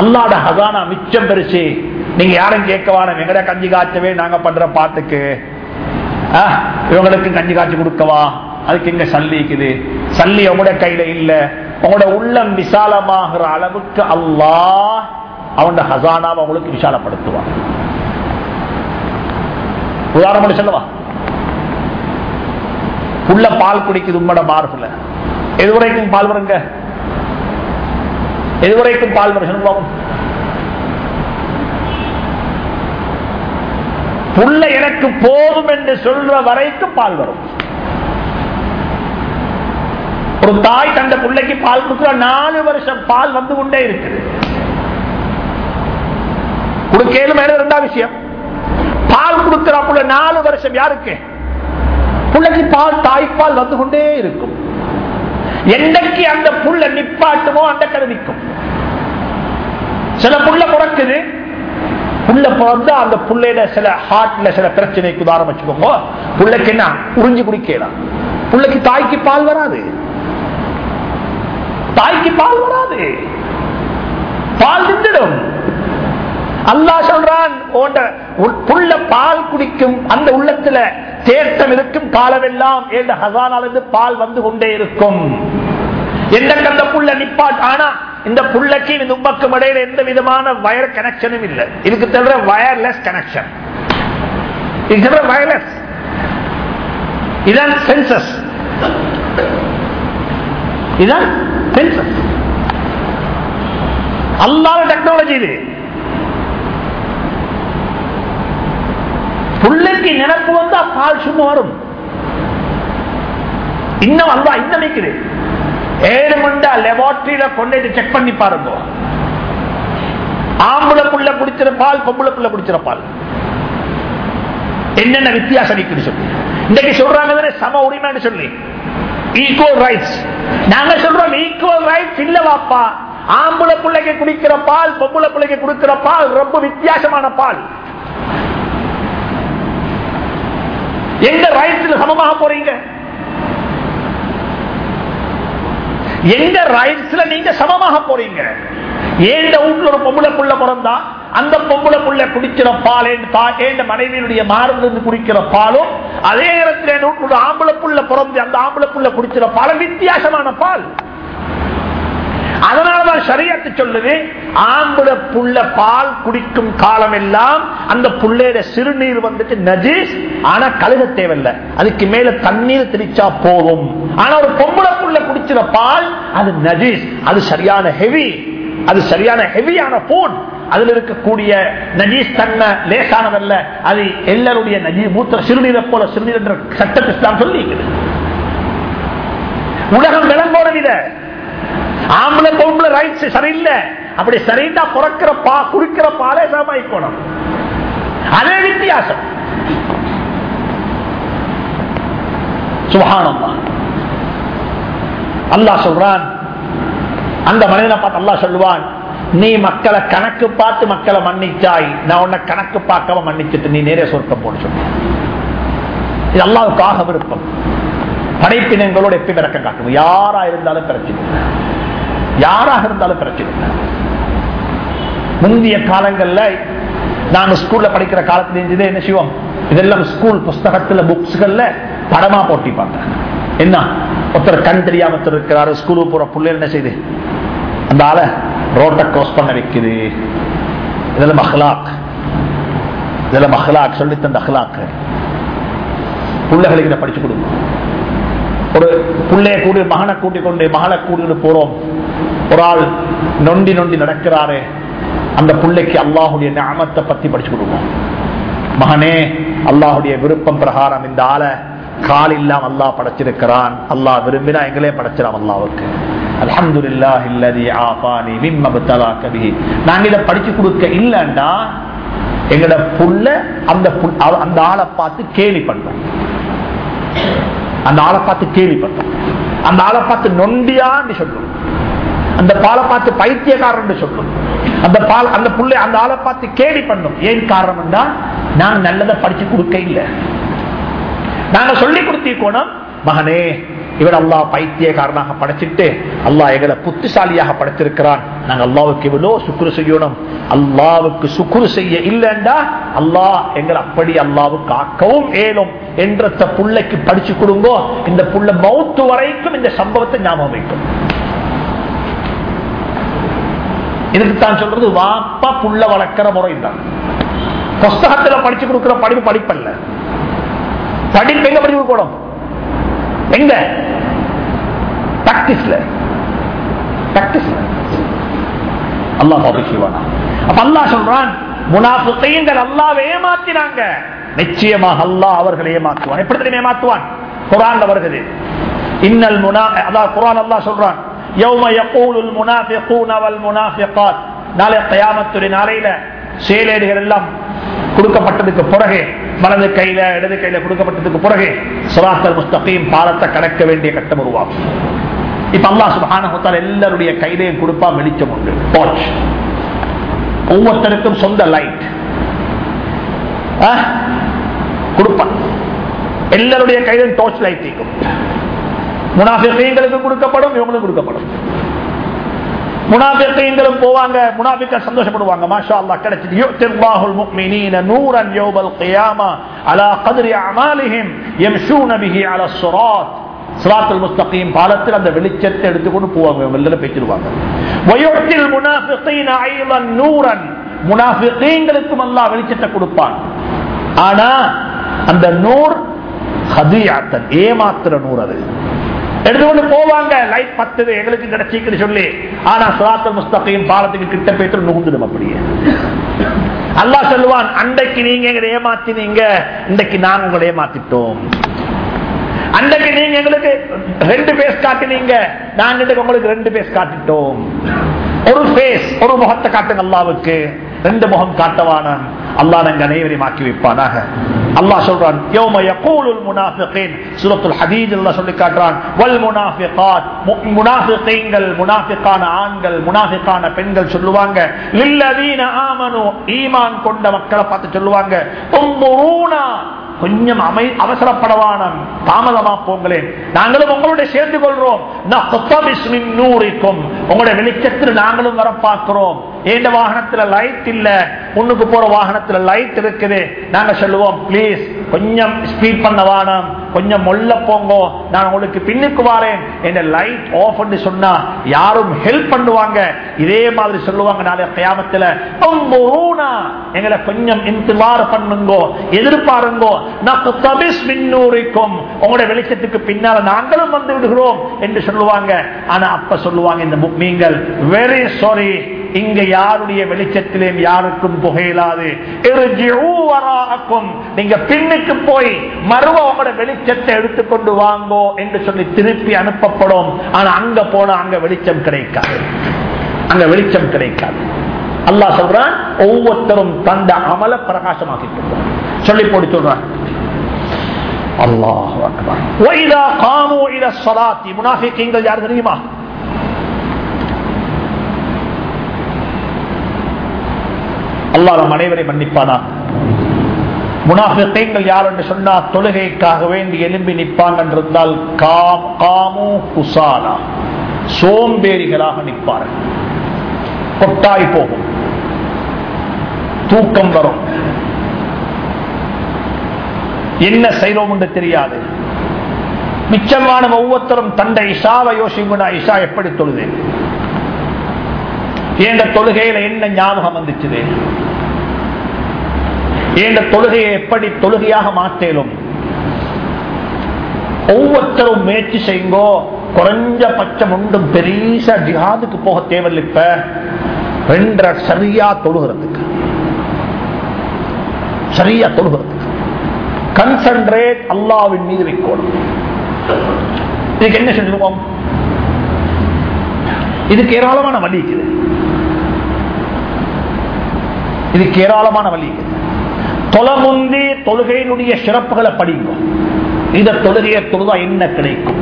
அல்லாட ஹசானா மிச்சம் பெருசு. நீங்க யாரும் கேட்க வேணாம் எங்கட கஞ்சி காய்ச்சவே நாங்க பண்ற பாட்டுக்கு? இவங்களுக்கு கஞ்சி காய்ச்சி கொடுக்கவா? அதுக்கு எங்க சல்லிக்குது சல்லி உங்களோட கையில இல்ல. உங்களோட உள்ளம் விசாலமாகிற அளவுக்கு அல்லாஹ் அவனோட ஹசானாவை உங்களுக்கு விசாலப்படுத்துவான். உதாரணம் சொல்லவா? உள்ள பால் குடிக்குது உங்களோட மார்பில். எதுவரைக்கும் பால் வருங்க? எதுவரைக்கும் பால் வருஷம் போகும் புள்ள எனக்கு போதும் என்று சொல்ற வரைக்கும் பால் வரும். ஒரு தாய் தந்த பிள்ளைக்கு பால் கொடுக்குற நாலு வருஷம் பால் வந்து கொண்டே இருக்குது. கொடுக்கலும் இரண்டா விஷயம். பால் கொடுக்கிற நாலு வருஷம் யாருக்கு? பிள்ளைக்கு பால் தாய்ப்பால் வந்து கொண்டே இருக்கும். என்னைக்கு அந்த புள்ள நிப்பாட்டுமோ அந்த கதை சில புள்ள பிறக்குது. புள்ள பிறந்தா அந்த புள்ளையில சில ஹார்ட்ல சில பிரச்சனைக்கு உதாரணம் வச்சுக்கோங்க. புள்ளைக்கு என்ன? உறிஞ்சி குடிக்கலாம். புள்ளைக்கு தாய்க்கு பால் வராது. தாய்க்கு பால் வராது. பால் நின்றுடும் அல்லா சொல்றான் புள்ள பால் குடிக்கும் அந்த உள்ளத்துல தேட்டம் இருக்கும் காலமெல்லாம் என்ற ஹசானாலிருந்து பால் வந்து கொண்டே இருக்கும். எந்த கந்த புள்ள நிப்பாட் ஆனா இந்த புள்ளக்கு இந்த உமக்கும் இடையில எந்த விதமான வயர் கனெக்ஷனும் இல்லை. இதுக்கு தவிர வயர்லெஸ் கனெக்ஷன் இதுக்கு தவிர வயர்லெஸ் இதான் சென்சஸ் இதான் சென்சஸ் அல்லாத டெக்னாலஜி இது. புள்ளைக்கு நினப்பு வந்தா பால் சும்மா வரும். இன்னும் அல்லா இன்னும் நிற்குது ஏழு மண்டா லெபார்டரியில கொண்டு செக் பண்ணி பாருங்க. ஆம்பளை புள்ள குடிச்சிற பால் பொம்பளை புள்ள குடிச்சிற பால். என்னென்ன வித்தியாசம் இருக்குது சொல்லி. இன்னைக்கு சொல்றாங்க சம உரிமைன்னு சொல்லி. ஈக்குவல் ரைட்ஸ் நாங்க சொல்றோம் ஈக்குவல் ரைட்ஸ் இல்ல வாப்பா ஆம்பளை பிள்ளைக்கு குடிக்கிற பால் பொம்பளை பிள்ளைக்கு குடிக்கிற பால் ரொம்ப வித்தியாசமான பால். எங்க ரைட்ஸ்ல சமமாக போறீங்க? எங்க ரைட்ஸ்ல நீங்க சமமாக போறீங்க? ஏண்ட வீட்டுல ஒரு பொம்பளை புள்ள பிறந்தா அந்த பொம்பளை புள்ள குடிக்கிற பால் ஏண்ட மனைவியினுடைய மாறுந்து குடிக்கிற பாலும் அதே நேரத்தில் ஆம்பளை புள்ள பிறந்து அந்த ஆம்பளை புள்ள குடிக்கிற பாலும் வித்தியாசமான பால். அதனாலதான் சரியாத்து சொல்லுது ஆம்புல புள்ள பால் குடிக்கும் காலம் எல்லாம் அந்த புள்ளையில சிறுநீர் வந்துட்டு நஜீஸ் ஆனா கழுக தேவையில்லை. அதுக்கு மேல தண்ணீர் திரிச்சா போதும். ஆனா ஒரு பொம்பளை புள்ள குடிச்சிட பால் அது நஜீஸ். அது சரியான ஹெவி அது சரியான ஹெவியான போன் அதுல இருக்கக்கூடிய நஜீஸ் தன்மை லேசானதல்ல. அது எல்லாருடைய நஜீஸ் மூத்த சிறுநீரை போல சிறுநீர் என்ற சட்டத்தை சொல்லி உலகம் விளங்கோட வித. ஆம்பளை பொம்பளை ரைட்ஸ் சரியில்லை. அப்படி சரிந்தா பிறக்கிற பா குடிக்கிற பாலே சமாளிக்கணும் அதே வித்தியாசம். சுகானம்மா அல்லா சொல்றான் அந்த மனிதனை பார்த்து அல்லாஹ் சொல்லுவான் நீ மக்களை கணக்கு பார்த்து மக்களை மன்னிச்சாய். நான் உன்னை கணக்கு பார்க்காம மன்னிச்சுட்டு நீ நேரே சொர்க்கம் போட சொன்ன இது அல்லாவுக்காக விருப்பம். படைப்பினங்களோட எப்படி விளக்கம் காட்டணும் யாரா இருந்தாலும் பிரச்சனை யாராக இருந்தாலும் பிரச்சனை முந்தைய காலங்கள்ல நாங்க ஸ்கூல்ல படிக்கிற காலத்துல இருந்தது என்ன செய்வோம்? இதெல்லாம் ஸ்கூல் புஸ்தகத்துல புக்ஸ்கள்ல படமா போட்டி பார்த்தேன் என்ன? ஒருத்தர் கண் தெரியாம ஒருத்தர் இருக்கிறாரு ஸ்கூலுக்கு போற பிள்ளை என்ன செய்யுது அந்த ஆளை ரோட்டை கிராஸ் பண்ண வைக்குது. இதெல்லாம் மஹ்லாக் இதெல்லாம் மஹ்லாக் சொல்லி தந்த அஹ்லாக். பிள்ளைகளுக்கு இதை படிச்சு கொடுக்கும் ஒரு பிள்ளைய கூடி மகனை கூட்டிக் கொண்டு மகளை கூட்டிட்டு போறோம். ஒரு ஆள் நொண்டி நொண்டி நடக்கிறாரு அந்த பிள்ளைக்கு அல்லாஹுடைய ஞாபகத்தை பத்தி படிச்சு கொடுப்போம் மகனே அல்லாஹுடைய விருப்பம் பிரகாரம் இந்த ஆளை கால் இல்லாம அல்லாஹ் படைச்சிருக்கிறான். அல்லாஹ் விரும்பினா எங்களே படைச்சிடாம் அல்லாவுக்கு அல்ஹம்துலில்லாஹ் இல்லதி ஆஃபானி மிம்ம பத்தலாக பிஹி. நாங்க இதை படிச்சு கொடுக்க இல்லைன்னா எங்களோட புள்ள அந்த புல்- அவ- அந்த ஆளை பார்த்து கேலி பண்றோம் அந்த ஆளை பார்த்து கேலி பண்றோம் அந்த ஆளை பார்த்து நொண்டியான்னு சொல்றோம் அந்த பாலை பார்த்து பைத்தியக்காரன் சொல்லும். அந்த பால் அந்த புள்ளை அந்த ஆளை பார்த்து கேடி பண்ணும். ஏன் காரணம் தான் நான் நல்லதை படிச்சு கொடுக்க இல்லை. நாங்க சொல்லி கொடுத்திருக்கோம் மகனே இவர் அல்லாஹ் பைத்தியக்காரனாக படைச்சிட்டு அல்லாஹ் எங்களை புத்திசாலியாக படைச்சிருக்கிறான் நாங்க அல்லாவுக்கு இவ்வளோ சுக்குரு செய்யணும். அல்லாவுக்கு சுக்குரு செய்ய இல்லைண்டா அல்லாஹ் எங்களை அப்படி அல்லாவுக்கு ஆக்கவும் ஏலும். என்ற புள்ளைக்கு படிச்சு கொடுங்கோ இந்த புள்ள மௌத்து வரைக்கும் இந்த சம்பவத்தை ஞாபகம் வைக்கும். இதுக்கு தான் சொல்றது வாப்பா புள்ள வளர்க்கிற முறை தான். புஸ்தகத்துல படிச்சு கொடுக்கிற படிப்பு படிப்பல்ல. படிப்பு எங்க படிப்பு கூடும் எங்க? பிராக்டிஸ்ல பிராக்டிஸ்ல அல்லா பாபி அப்ப அல்லாஹ் சொல்றான் முனாஃபிகீன்கள் அல்லாஹ்வை ஏமாத்தினாங்க. நிச்சயமாக அல்லாஹ் அவர்களை ஏமாத்துவான் எப்படி தெரியுமா ஏமாற்றுவான்? குரான்ல வருகிறது இன்னல் முனா அதான் குரான் அல்லாஹ் சொல்றான் நாளை கயாமத்துடைய நாளையில செயலேடுகள் எல்லாம் கொடுக்கப்பட்டதுக்கு பிறகு வலது கையில இடது கையில கொடுக்கப்பட்டதுக்கு பிறகு சுராத்தல் முஸ்தகீம் பாலத்தை கடக்க வேண்டிய கட்டம் உருவாகும். இப்ப அல்லா சுபான எல்லாருடைய கையிலையும் கொடுப்பா வெளிச்சம் உண்டு. டார்ச் ஒவ்வொருத்தருக்கும் சொந்த லைட் கொடுப்பான். எல்லாருடைய கையிலும் டார்ச் லைட் இருக்கும். முனாஃபிகளுக்கு கொடுக்கப்படும் இவங்களுக்கு கொடுக்கப்படும். முனாபிகளும் போவாங்க முனாபிக்க சந்தோஷப்படுவாங்க. மாஷா அல்லாஹ் கிடைச்சிட்டு யுத்தில்லாஹுல் முஃமினீன நூரன் யௌமல் கியாமா அலா கத்ரி அமாலிஹிம் யம்ஷூன பிஹி அலா ஸிராத். சிராத்துல் முஸ்தகீம் பாலத்தில் அந்த வெளிச்சத்தை எடுத்துக்கொண்டு போவாங்க வெளில பேசிடுவாங்க. வயுத்தில் முனாஃபிகீன ஐலன் நூரன். முனாஃபிகீங்களுக்கும் அல்லாஹ் வெளிச்சத்தை கொடுப்பான். ஆனா அந்த நூர் ஹதியாத்தன் ஏமாத்துற நூறு அது. எடுத்துக்கொண்டு போவாங்க. லைட் பத்து எங்களுக்கு கிடைச்சிக்குன்னு சொல்லி. ஆனா சுராத்தல் முஸ்தகையும் பாலத்துக்கு கிட்ட போயிட்டு நுகுந்துடும் அப்படியே. அல்லா சொல்லுவான் அன்றைக்கு நீங்க எங்களை ஏமாத்தினீங்க. இன்றைக்கு நாங்க உங்களை ஏமாத்திட்டோம். அன்றைக்கு நீங்க எங்களுக்கு ரெண்டு பேஸ் காட்டினீங்க. நாங்க இன்றைக்கு உங்களுக்கு ரெண்டு பேஸ் காட்டிட்டோம். ஒரு பேஸ் ஒரு முகத்தை காட்டுங்க அல்லாவுக்கு ரெண்டு முகம் காட்டவான? அல்லா நாங்க அனைவரையும் ஆக்கி வைப்பானாக. அல்லாஹ் சொல்றான் யௌம யகூலுல் முனாஃபிகீன். சூரத்துல் ஹதீஜ் அல்லாஹ் சொல்லி காட்டுறான் வல் முனாஃபிகாத். முனாஃபிகீன்கள் முனாஃபிகான ஆண்கள் முனாஃபிகான பெண்கள் சொல்லுவாங்க லில்லதீன ஆமனு. ஈமான் கொண்ட மக்களை பார்த்து சொல்லுவாங்க உம்முரூனா கொஞ்சம் அமை அவசரப்படவானம் தாமதமா போங்களேன். நாங்களும் உங்களோட சேர்ந்து கொள்றோம். நூறிக்கும் உங்களுடைய வெளிச்சத்தில் நாங்களும் வர பார்க்கிறோம். எந்த வாகனத்துல லைட் இல்ல முன்னுக்கு போற வாகனத்துல லைட் இருக்குது. நாங்க சொல்லுவோம் பிளீஸ் கொஞ்சம் ஸ்பீட் பண்ண வானம் கொஞ்சம் மொல்ல போங்கோ நான் உங்களுக்கு பின்னுக்கு வாரேன். என்ன லைட் ஆஃப் பண்ணி சொன்னா யாரும் ஹெல்ப் பண்ணுவாங்க. இதே மாதிரி சொல்லுவாங்க நாளைய கயாமத்துல எங்களை கொஞ்சம் இன்திவார் பண்ணுங்கோ எதிர்பாருங்கோ உங்களுடைய வெளிச்சத்துக்கு பின்னால நாங்களும் வந்து விடுகிறோம் என்று சொல்லுவாங்க. ஆனா அப்ப சொல்லுவாங்க இந்த நீங்கள் வெரி சாரி இங்க யாருடைய வெளிச்சத்திலேயும் யாருக்கும் புகையிலாது நீங்க பின்னுக்கு போய் மறுவ உங்களோட வெளிச்சத்தை எடுத்துக்கொண்டு வாங்கோ என்று சொல்லி திருப்பி அனுப்பப்படும். ஆனா அங்க போனா அங்க வெளிச்சம் கிடைக்காது. அங்க வெளிச்சம் கிடைக்காது. அல்லா சொல்றான் ஒவ்வொருத்தரும் தந்த அமல பிரகாசமாக்கி சொல்லி போட்டு சொல்றான். அல்லாஹ் முனாஃபிக்கீங்கள் தெரியுமா? அல்லாஹ் நம் அனைவரை மன்னிப்பானா? முனாஃபிக்கீங்கள் யார் என்று சொன்னால் தொழுகைக்காக வேண்டி எலும்பி நிற்பாங்க என்றிருந்தால் காமு குசாலா. சோம்பேறிகளாக நிற்பார்கள். கொட்டாய் போகும். தூக்கம் வரும். என்ன செய்தோம் என்று தெரியாது. மிச்சமான ஒவ்வொருத்தரும் தந்தை இஷாவை யோசிக்குண்டா இஷா எப்படி தொழுதேன்? ஏண்ட தொழுகையில என்ன ஞாபகம் வந்துச்சு ஏண்ட தொழுகையை எப்படி தொழுகையாக மாற்றலும் ஒவ்வொருத்தரும் முயற்சி செய்யுங்கோ குறைஞ்சபட்சம் ஒன்றும் பெரிய ஜிஹாதுக்கு போக தேவையில்லை இப்ப. ரெண்டரை சரியா தொழுகிறதுக்கு. சரியா தொழுகிறதுக்கு. கன்சன்ட்ரேட் அல்லாவின் மீது வைக்கணும். இதுக்கு என்ன செஞ்சிருவோம் இதுக்கு ஏராளமான வழி இருக்குது. இதுக்கு ஏராளமான வழி இருக்குது. தொலமுந்தி தொழுகையினுடைய சிறப்புகளை படிங்க. இந்த தொழுகையை தொழுதா என்ன கிடைக்கும்?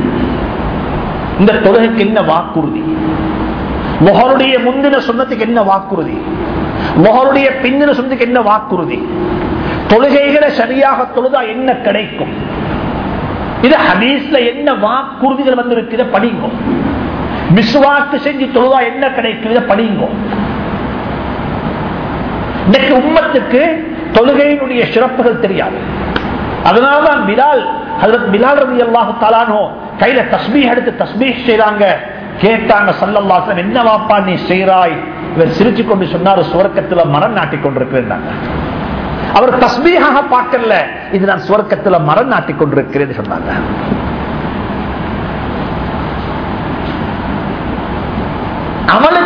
இந்த தொழுகைக்கு என்ன வாக்குறுதி? முகருடைய முந்தின சொன்னதுக்கு என்ன வாக்குறுதி? முகருடைய பிந்தின சொன்னதுக்கு என்ன வாக்குறுதி? தொழுகைகளை சரியாக தொழுதா என்ன கிடைக்கும்? இது ஹபீஸ்ல என்ன வாக்குறுதிகள் வந்திருக்கிற படிங்கும் படிங்க செஞ்சு தொழுதா என்ன கிடைக்கும் இதை படிங்க. இன்னைக்கு உம்மத்துக்கு தொழுகையினுடைய சிறப்புகள் தெரியாது. அதனால்தான் பிலால் அதற்கு பிலால் ரவி அல்லாஹு தாலானோ கையில தஸ்மீ எடுத்து தஸ்மீ செய்றாங்க. கேட்டாங்க சல்லல்லாசன் என்ன வாப்பா நீ செய்றாய்? இவர் சிரிச்சு கொண்டு சொன்னாரு சுவர்க்கத்துல மரம் நாட்டி கொண்டிருக்கிறாங்க அவர் தஸ்மீகாக பார்க்கல இது நான் சுவர்க்கத்துல மரம் நாட்டி கொண்டிருக்கிறேன் சொன்னாங்க.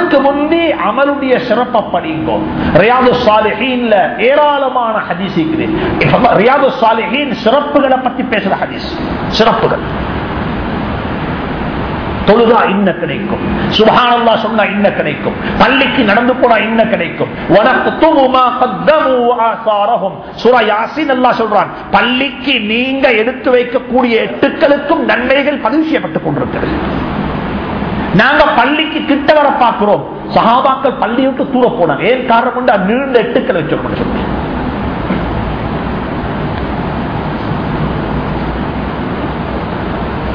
அதுக்கு முன்பே அமலுடைய சிறப்பை படிங்கோ. ரியாது சாலிஹீன்ல ஏராளமான ஹதீஸ் இருக்குது. ரியாது சாலிஹீன் சிறப்புகளை பத்தி பேசுற ஹதீஸ். சிறப்புகள். தொழுதா இன்ன கிடைக்கும். சுபஹானல்லா சொன்னா இன்ன கிடைக்கும். பள்ளிக்கு நடந்து போனா இன்ன கிடைக்கும். சொல்றான் பள்ளிக்கு நீங்க எடுத்து வைக்கக்கூடிய எட்டுக்களுக்கும் நன்மைகள் பதிவு செய்யப்பட்டுக் கொண்டிருக்கிறது. நாங்க பள்ளிக்கு கிட்ட வர பார்க்கிறோம். சகாபாக்கள் பள்ளி விட்டு தூர போனாங்க. ஏன் காரணம் கொண்டு நீண்ட எட்டுக்களை வச்சிருக்கணும்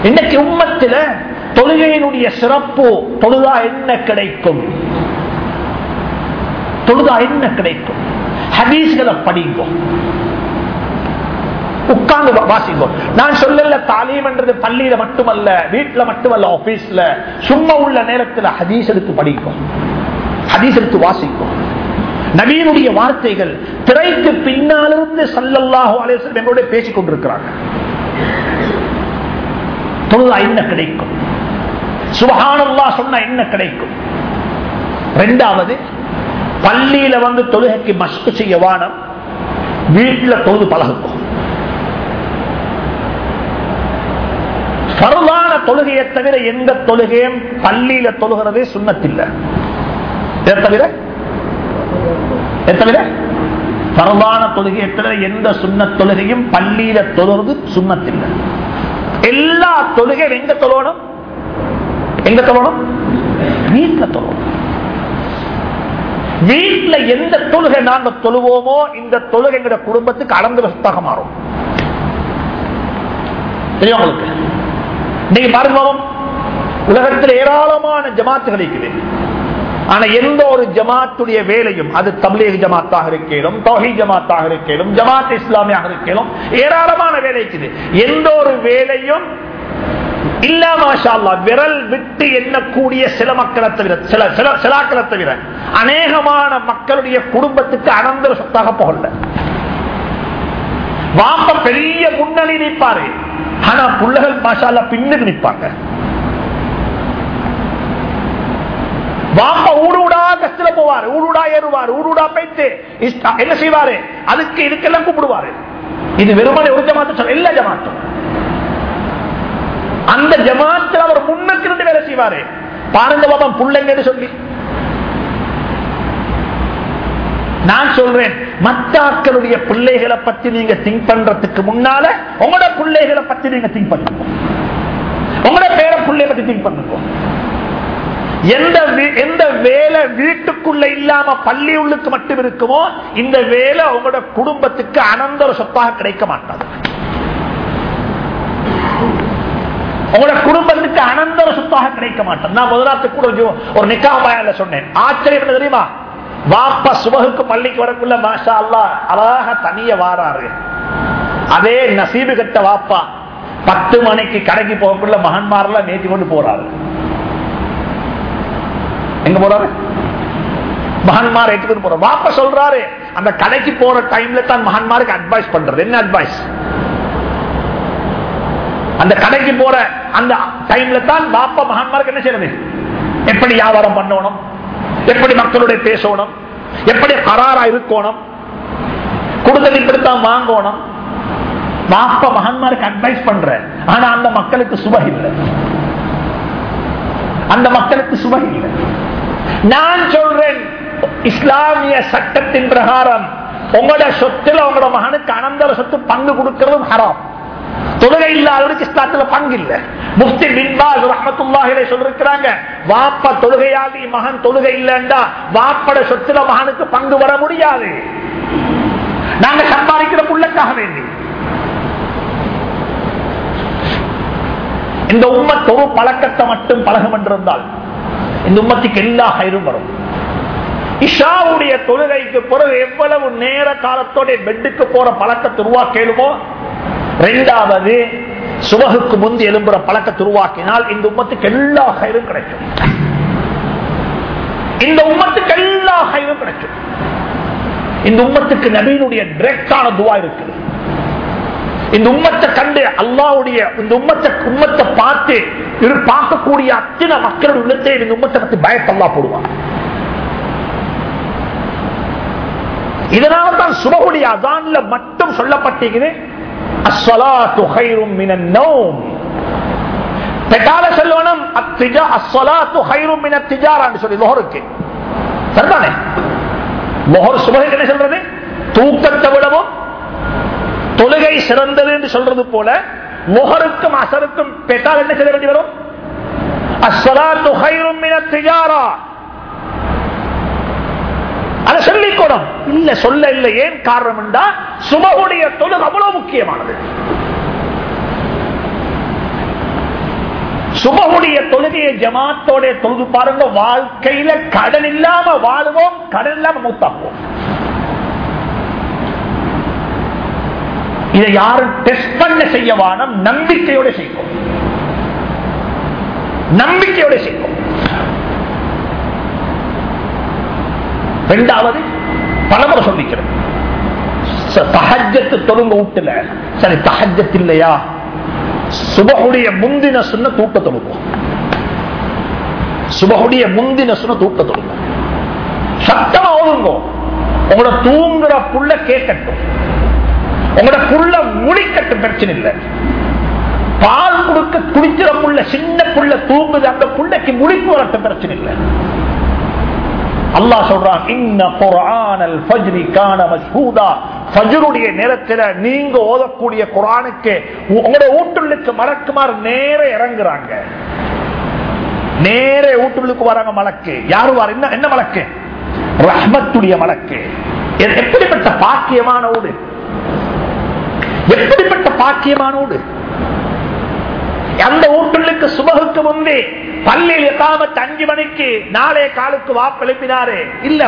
இன்னைக்கு உம்மத்தில தொழுகையினுடைய சிறப்பு தொழுதா என்ன கிடைக்கும்? தொழுதா என்ன கிடைக்கும்? ஹதீஸ்களை படிங்கோ. உட்கார்ந்து வாசிப்போம். நான் சொல்லல தாலீம் என்றது பள்ளியில மட்டுமல்ல வீட்டுல மட்டுமல்ல ஆபீஸ்ல சும்மா உள்ள நேரத்தில் ஹதீஸ் எடுத்து படிக்கும் ஹதீஸ் எடுத்து வாசிக்கும் நவீனுடைய வார்த்தைகள் திரைக்கு பின்னாலிருந்து சல்லல்லாஹு அலேசன் எங்களோட பேசிக் கொண்டிருக்கிறாங்க. தொழுதா என்ன கிடைக்கும்? சுபஹானல்லா சொன்னா என்ன கிடைக்கும்? ரெண்டாவது பள்ளியில வந்து தொழுகைக்கு மஸ்கு செய்ய வானம் வீட்டில் தொழுது பழகுக்கும். பரவான தொழுகையை தவிர எந்த தொழுகையும் பள்ளியில தொழுகிறதே சுண்ணத்தில்லை. தவிர? தவிர? பரவான தொழுகையை தவிர எந்த சுண்ண தொழுகையும் பள்ளியில தொழுறது சுண்ணத்தில்லை. எல்லா தொழுகையும் எங்க தொழணும் எங்க தொழணும் வீட்டுல தொழணும் வீட்டுல எந்த தொழுகை நாங்க தொழுவோமோ இந்த தொழுகை எங்க குடும்பத்துக்கு அளந்து வசத்தாக மாறும். தெரியும் உங்களுக்கு? நீங்க பாருங்க உலகத்தில் ஏராளமான ஜமாத்துகள் இருக்குது. ஆனா எந்த ஒரு ஜமாத்துடைய வேலையும் அது தமிழக ஜமாத்தாக இருக்கலும் தொகை ஜமாத்தாக இருக்கலும் ஜமாத் இஸ்லாமியாக இருக்கலும் ஏராளமான வேலை இருக்குது. எந்த ஒரு வேலையும் இல்ல மாஷா விரல் விட்டு எண்ணக்கூடிய சில மக்களை தவிர சில சில சிலாக்களை தவிர அநேகமான மக்களுடைய குடும்பத்துக்கு அனந்தர சொத்தாக போகல. வாப்ப பெரிய முன்னணி நிற்பாரு. ஆனா புள்ளகள் மாஷால பின்னுக்கு நிற்பாங்க. வாப்பா ஊடுடா கஷ்டத்துல போவாரு ஊடுடா ஏறுவாரு ஊடுடா போயிட்டு என்ன செய்வாரு? அதுக்கு இதுக்கெல்லாம் கூப்பிடுவாரு. இது வெறுமனை ஒரு ஜமாத்து சொல்ல எல்லா ஜமாத்தும். அந்த ஜமாத்தில் அவர் முன்னுக்கு இருந்து வேலை செய்வாரு. பாருங்க பாபம் புள்ளைங்கன்னு சொல்லி. நான் சொல்றேன் மத்தாக்களுடைய பிள்ளைகளை பத்தி நீங்க திங்க் பண்றதுக்கு முன்னால உங்களோட பிள்ளைகளை பத்தி நீங்க திங்க் பண்ணுங்க உங்களோட பேர பிள்ளை பத்தி திங்க் பண்ணுங்க எந்த எந்த வேலை வீட்டுக்குள்ள இல்லாம பள்ளி உள்ளுக்கு மட்டும் இருக்குமோ இந்த வேலை உங்களோட குடும்பத்துக்கு அனந்தர சொத்தாக கிடைக்க மாட்டாது. உங்களோட குடும்பத்துக்கு அனந்தர சொத்தாக கிடைக்க மாட்டேன் நான் முதலாத்து கூட ஒரு நிக்காபாயால சொன்னேன். ஆச்சரியம் தெரியுமா? வாப்பா சுபகுக்கு பள்ளிக்கு வரக்குள்ள மாஷா அல்லா அழகாக தனிய வாராரு. அதே நசீபு கட்ட வாப்பா பத்து மணிக்கு கடைக்கு போகக்குள்ள மகன்மாரெல்லாம் நேத்தி கொண்டு போறாரு. எங்க போறாரு? மகன்மார் ஏற்றுக்கொண்டு போற வாப்ப சொல்றாரு அந்த கடைக்கு போற டைம்ல தான் மகன்மாருக்கு அட்வைஸ் பண்றது. என்ன அட்வைஸ் அந்த கடைக்கு போற அந்த டைம்ல தான் பாப்பா மகன்மாருக்கு என்ன செய்யறது? எப்படி வியாபாரம் பண்ணணும்? எப்படி மக்களுடைய பேசணும்? எப்படி கராரா இருக்கணும்? கொடுத்தது இப்படித்தான் வாங்கணும். மாப்ப மகன்மாருக்கு அட்வைஸ் பண்ற ஆனா அந்த மக்களுக்கு சுப இல்லை. அந்த மக்களுக்கு சுப இல்லை. நான் சொல்றேன் இஸ்லாமிய சட்டத்தின் பிரகாரம் உங்களோட சொத்துல உங்களோட மகனுக்கு அனந்தர சொத்து பங்கு கொடுக்கிறதும் ஹராம். தொழுகை இல்லாதவருக்கு இஸ்லாத்துல பங்கு இல்ல முஃப்தி பின்பாஸ் ரஹமத்துல்லாஹிலே சொல்லிருக்கிறாங்க வாப்பா தொழுகையாகி மகன் தொழுகை இல்லைண்டா வாப்பட சொத்துல மகனுக்கு பங்கு வர முடியாது. நாங்க சம்பாதிக்கிற புள்ளக்காக வேண்டி. இந்த உம்மத் ஒரு பழக்கத்தை மட்டும் பழகம் என்றிருந்தால் இந்த உம்மத்துக்கு எல்லா கயிறும் வரும். இஷாவுடைய தொழுகைக்கு பிறகு எவ்வளவு நேர காலத்தோட பெட்டுக்கு போற பழக்கத்தை உருவாக்கேடுமோ ரெண்டாவது சுபகுக்கு முந்தி எழும்புற பழக்கத்தை உருவாக்கினால் இந்த உம்மத்துக்கு எல்லா கயிறும் கிடைக்கும். இந்த உம்மத்துக்கு எல்லா கயிறும் கிடைக்கும். இந்த உம்மத்துக்கு நபீனுடைய டிரெக்டான துவா இருக்குது இந்த உம்மத்தை கண்டு அல்லாவுடைய இந்த உம்மத்தை உம்மத்தை பார்த்து இரு பார்க்கக்கூடிய அத்தனை மக்களுடைய உள்ளத்தை இந்த உம்மத்தை பத்தி பயத்தல்லா போடுவான். இதனால தான் சுபகுடைய அதான்ல மட்டும் சொல்லப்பட்டிருக்குது. பெட்டால சொல்லணும் திஜாரான்னு என்ன சொல்றது? தூக்கத்தை விடவும் தொழுகை சிறந்தது என்று சொல்றது போல முகருக்கும் அசருக்கும் பெட்டால் என்ன செய்ய வேண்டி வரும்? அஸ்ஸலாத்து ஹைரும் திஜாரா. அதை சொல்லிக்கூடும். இல்ல சொல்ல இல்லை. ஏன் காரணம் என்றா சுபகுடைய தொழுகு அவ்வளவு முக்கியமானது. சுபகுடைய தொழுகையை ஜமாத்தோட தொழுது பாருங்க வாழ்க்கையில கடன் இல்லாம வாழுவோம் கடன் இல்லாம மூத்தாப்போம் இதை யாரும் டெஸ்ட் பண்ண செய்ய வானம் நம்பிக்கையோட செய்வோம் நம்பிக்கையோட செய்வோம் ரெண்டாவது பலமுறை சொல்லிக்கிறோம் தகஜத்து தொழுங்க வீட்டுல சரி தஹஜத் இல்லையா? சுபகுடைய முந்தின சொன்ன தூக்க தொழுவோம். சுபகுடைய முந்தின சொன்ன தூக்க தொழுவோம். சத்தமா ஓதுங்கோ உங்களோட தூங்குற புள்ள கேட்கட்டும். உங்களோட புள்ள முடிக்கட்டும் பிரச்சனை இல்லை. பால் கொடுக்க குடிக்கிற புள்ள சின்ன புள்ள தூங்குது அந்த புள்ளைக்கு முடிப்பு வரட்டும் பிரச்சனை இல்லை. அல்லாஹ் சொல்றான் இன்ன குரானல் ஃபஜ்ரி கான மஷ்ஹூதா. ஃபஜ்ருடைய நேரத்துல நீங்க ஓதக்கூடிய குரானுக்கு உங்களுடைய ஊட்டுள்ளுக்கு மலக்குமார் நேர இறங்குறாங்க. நேர ஊட்டுள்ளுக்கு வராங்க மலக்கு. யாரு வார்? என்ன என்ன மலக்கு? ரஹ்மத்துடைய மலக்கு. எப்படிப்பட்ட பாக்கியமான ஊடு? எப்படிப்பட்ட பாக்கியமான ஊடு? அந்த ஊட்டுள்ளுக்கு சுபகுக்கு முன்பே பள்ளியில் எட்டாமத்து அஞ்சு மணிக்கு நாளே காலுக்கு வாப்பு எழுப்பினாரு இல்ல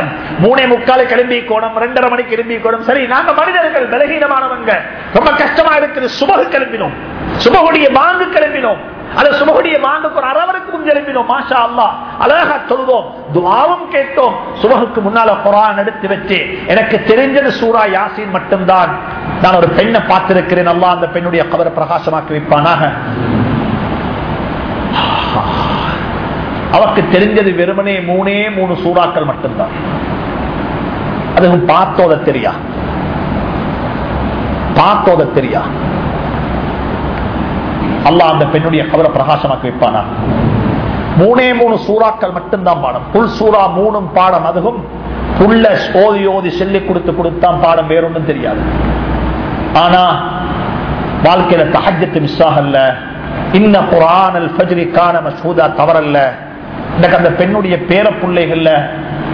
மூணே முக்காலு கிளம்பி கோணம் ரெண்டரை மணிக்கு கிளம்பி கோணம். சரி நாங்க மனிதர்கள் பலகீனமானவங்க. ரொம்ப கஷ்டமா இருக்குது. சுபகு கிளம்பினோம். சுபகுடைய மாங்கு கிளம்பினோம். அது சுபகுடைய மாங்குக்கு ஒரு அறவருக்கு முன் எழுப்பினோம் மாஷா அல்லா அழகா சொல்வோம் துவாவும் கேட்டோம். சுபகுக்கு முன்னால குரான் எடுத்து வச்சு எனக்கு தெரிஞ்சது சூரா யாசின் மட்டும்தான். நான் ஒரு பெண்ணை பார்த்திருக்கிறேன். அல்லா அந்த பெண்ணுடைய கவரை பிரகாசமாக்கி வைப்பானாக. அவருக்கு தெரிஞ்சது வெறுமனே மூணே மூணு சூறாக்கள் மட்டும்தான். அதுவும் பார்த்தோத தெரியா? பார்த்தோத தெரியா? அல்லாஹ் அந்த பெண்ணுடைய கவலை பிரகாசமாக்கி வைப்பானா? மூணே மூணு சூறாக்கள் மட்டும்தான் பாடம். புல் சூறா மூணும் பாடம் அதுவும் புள்ள ஓதி ஓதி சொல்லி கொடுத்து கொடுத்தான் பாடம் வேறொன்றும் தெரியாது. ஆனா வாழ்க்கையில தகஜத்து மிஸ் ஆகல இன்ன குரானல் தவறல்ல. எனக்கு அந்த பெண்ணுடைய பேர பிள்ளைகள்ல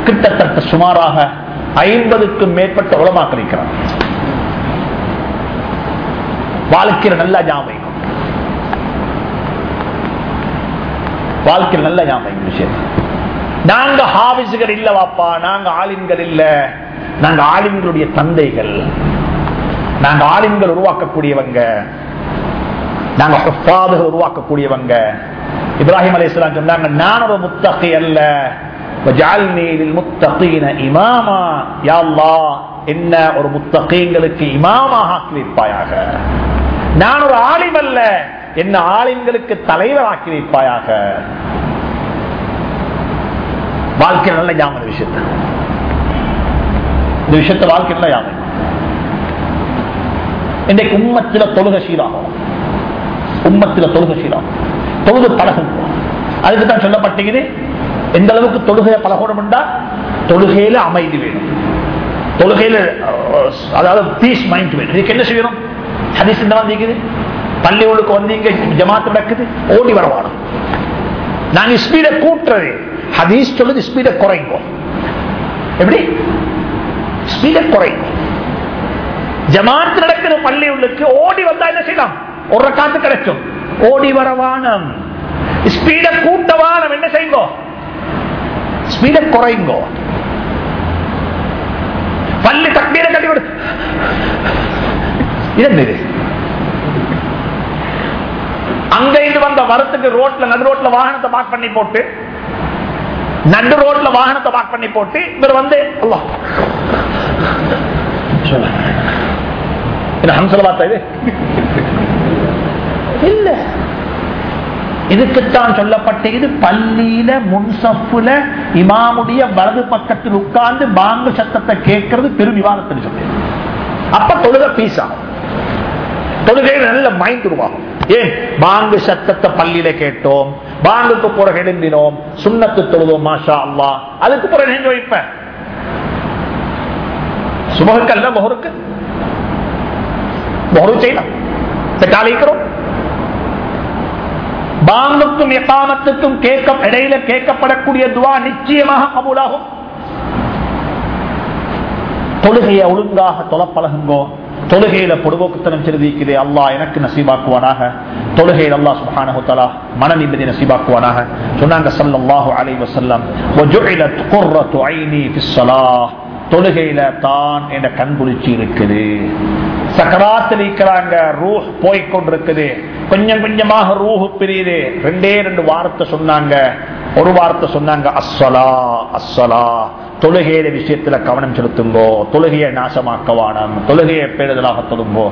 கிட்டத்தட்ட சுமாராக ஐம்பதுக்கும் மேற்பட்ட உலமாக்கள் இருக்கிறார் வாழ்க்கையில் நல்ல ஞாபகம். வாழ்க்கையில் நல்ல ஞாபகம் விஷயம். நாங்க ஹாபிசுகள் இல்ல வாப்பா நாங்க ஆளின்கள் இல்ல. நாங்க ஆளின்களுடைய தந்தைகள். நாங்க ஆளின்கள் உருவாக்கக்கூடியவங்க. நாங்க உருவாக்கக்கூடியவங்க. இப்ராஹிம் அலி இஸ்லாம் சொன்னாங்க நான் ஒரு முத்தகி அல்ல. இமாமா. யா என்ன ஒரு முத்தகைங்களுக்கு இமாமாக ஆக்கி வைப்பாயாக நான் ஒரு ஆலிம் அல்ல என்ன ஆலிம்களுக்கு தலைவர் ஆக்கி வைப்பாயாக வாழ்க்கை நல்ல ஞாபகம் விஷயத்த. இந்த விஷயத்த வாழ்க்கை நல்ல ஞாபகம். இன்றைக்கு உம்மத்தில தொழுக சீராகும். உம்மத்தில தொழுக சீராகும். தொழுது பழகும். அதுக்கு தான் சொல்லப்பட்டது எந்த அளவுக்கு தொழுகையை பழகணும் என்றா தொழுகையில அமைதி வேணும். தொழுகையில அதாவது பீஸ் மைண்ட் வேணும். இதுக்கு என்ன செய்யணும்? ஹதீஸ் இந்த வந்தீங்க பள்ளி உள்ளுக்கு வந்தீங்க ஜமாத்து நடக்குது ஓடி வரவாடும் நாங்க ஸ்பீடை கூட்டுறது. ஹதீஸ் சொல்லுது ஸ்பீடை குறைக்கும் எப்படி? ஸ்பீடை குறைக்கும் ஜமாத்து நடக்கிற பள்ளி உள்ளுக்கு ஓடி வந்தா என்ன செய்யலாம்? ஒரு காத்து கிடைக்கும். ஓடி வரவானம் ஸ்பீட கூட்டவானம் என்ன செய்யுங்கோ? ஸ்பீட குறைங்கோ பள்ளி தக்பீரை கட்டி விடு. என்னது? அங்க இருந்து வந்த வரத்துக்கு ரோட்ல நடு ரோட்ல வாகனத்தை பார்க் பண்ணி போட்டு நடு ரோட்ல வாகனத்தை பார்க் பண்ணி போட்டு இவர் வந்து இது ஹம்சல பார்த்தா இது? இல்ல. இதுக்குத்தான் சொல்லப்பட்ட இது பள்ளியில முன்சப்புல இமாமுடைய வலது பக்கத்தில் உட்கார்ந்து பாங்கு சத்தத்தை கேட்கறது பெரும் விவாதத்தில் சொல்லி அப்ப தொழுக பீஸ் ஆகும். தொழுகையில் நல்ல மைண்ட் உருவாகும். ஏன்? பாங்கு சத்தத்தை பள்ளியில கேட்டோம் பாங்குக்கு பிறகு எழுந்தினோம் சுண்ணத்து தொழுதோம் மாஷா அல்லா அதுக்கு பிறகு நெஞ்சு வைப்பேன் சுபகுக்கு அல்ல முகருக்கு முகரு செய்யலாம். காலிக்கிறோம் பாங்குக்கும் எக்காமத்துக்கும் கேட்க இடையில கேட்கப்படக்கூடிய துவா நிச்சயமாக கபூலாகும். தொழுகையை ஒழுங்காக தொலைப்பழகுங்கோ தொழுகையில பொடுபோக்குத்தனம் செலுத்திக்கிறே அல்லா எனக்கு நசீபாக்குவானாக. தொழுகையில் அல்லா சுபானஹுத்தலா மன நிம்மதி நசீபாக்குவானாக. சொன்னாங்க சல்லாஹு அலை வசல்லம் தொழுகையில தான் என்ற கண்குளிர்ச்சி இருக்குது. சக்கராத்தில் இருக்கிறாங்க ரூஹ் போய்கொண்டிருக்குது கொஞ்சம் கொஞ்சமாக ரூஹு பிரியுது. ரெண்டே ரெண்டு வார்த்தை சொன்னாங்க. ஒரு வார்த்தை சொன்னாங்க அஸ்வலா அஸ்வலா தொழுகையில விஷயத்துல கவனம் செலுத்துங்கோ. தொழுகையை நாசமாக்கவானம். தொழுகையை பேடுதலாக தொழுங்கோ.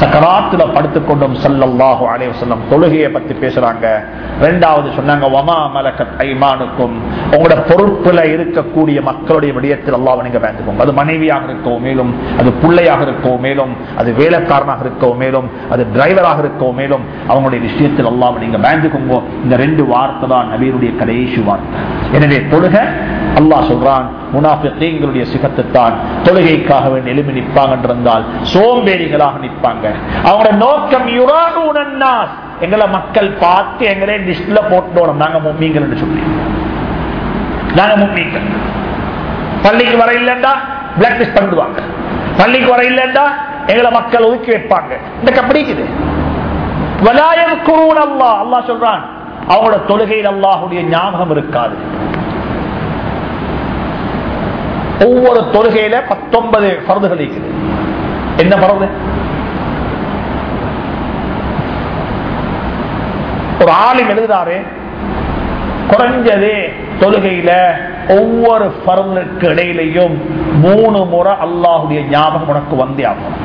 சக்கராத்துல படுத்துக்கொண்டும் சல்லல்லாஹு அலைய சொல்லம் தொழுகையை பத்தி பேசுறாங்க. ரெண்டாவது சொன்னாங்க வமா மலக்கத் ஐமானுக்கும். உங்களோட பொறுப்புல இருக்கக்கூடிய மக்களுடைய விடயத்தில் அல்லாவை நீங்க வேண்டுவோம் அது மனைவியாக இருக்கோ மேலும் அது பிள்ளையாக இருக்கோ மேலும் அது வேலைக்காரனாக இருக்கோ மேலும் அது டிரைவராக இருக்கோ மேலும் அவங்களுடைய விஷயத்தில் அல்லாவை நீங்க வேண்டுக்கோங்க இந்த ரெண்டு வார்த்தை தான் நபீருடைய கடைசி பேசுவான். எனவே தொழுக அல்லாஹ் சொல்றான் முனாஃபிகளுடைய சிகத்துத்தான் தொழுகைக்காக வேண்டி எழுப்பி நிற்பாங்க இருந்தால் சோம்பேறிகளாக நிற்பாங்க. அவங்களோட நோக்கம் யுரானுனாஸ் எங்களை மக்கள் பார்த்து எங்களே லிஸ்ட்ல போட்டோம் நாங்க மும்மீங்கள் என்று சொல்லி. நாங்க மும்மீங்கள் பள்ளிக்கு வர இல்லைண்டா பிளாக் லிஸ்ட் பண்ணிடுவாங்க. பள்ளிக்கு வர இல்லைண்டா எங்களை மக்கள் ஒதுக்கி வைப்பாங்க. இந்த கப்படிக்குது வலாயம் குருவன் அல்லா அல்லா சொல்றான் அவங்களோட தொழுகையில் அல்லாஹுடைய ஞாபகம் இருக்காது. ஒவ்வொரு தொழுகையில பத்தொன்பது பருதுகள் இருக்குது. என்ன பருது? ஒரு ஆளும் எழுதுறாரு குறைஞ்சது தொழுகையில ஒவ்வொரு பருவனுக்கு இடையிலையும் மூணு முறை அல்லாஹுடைய ஞாபகம் உனக்கு வந்தே ஆகும்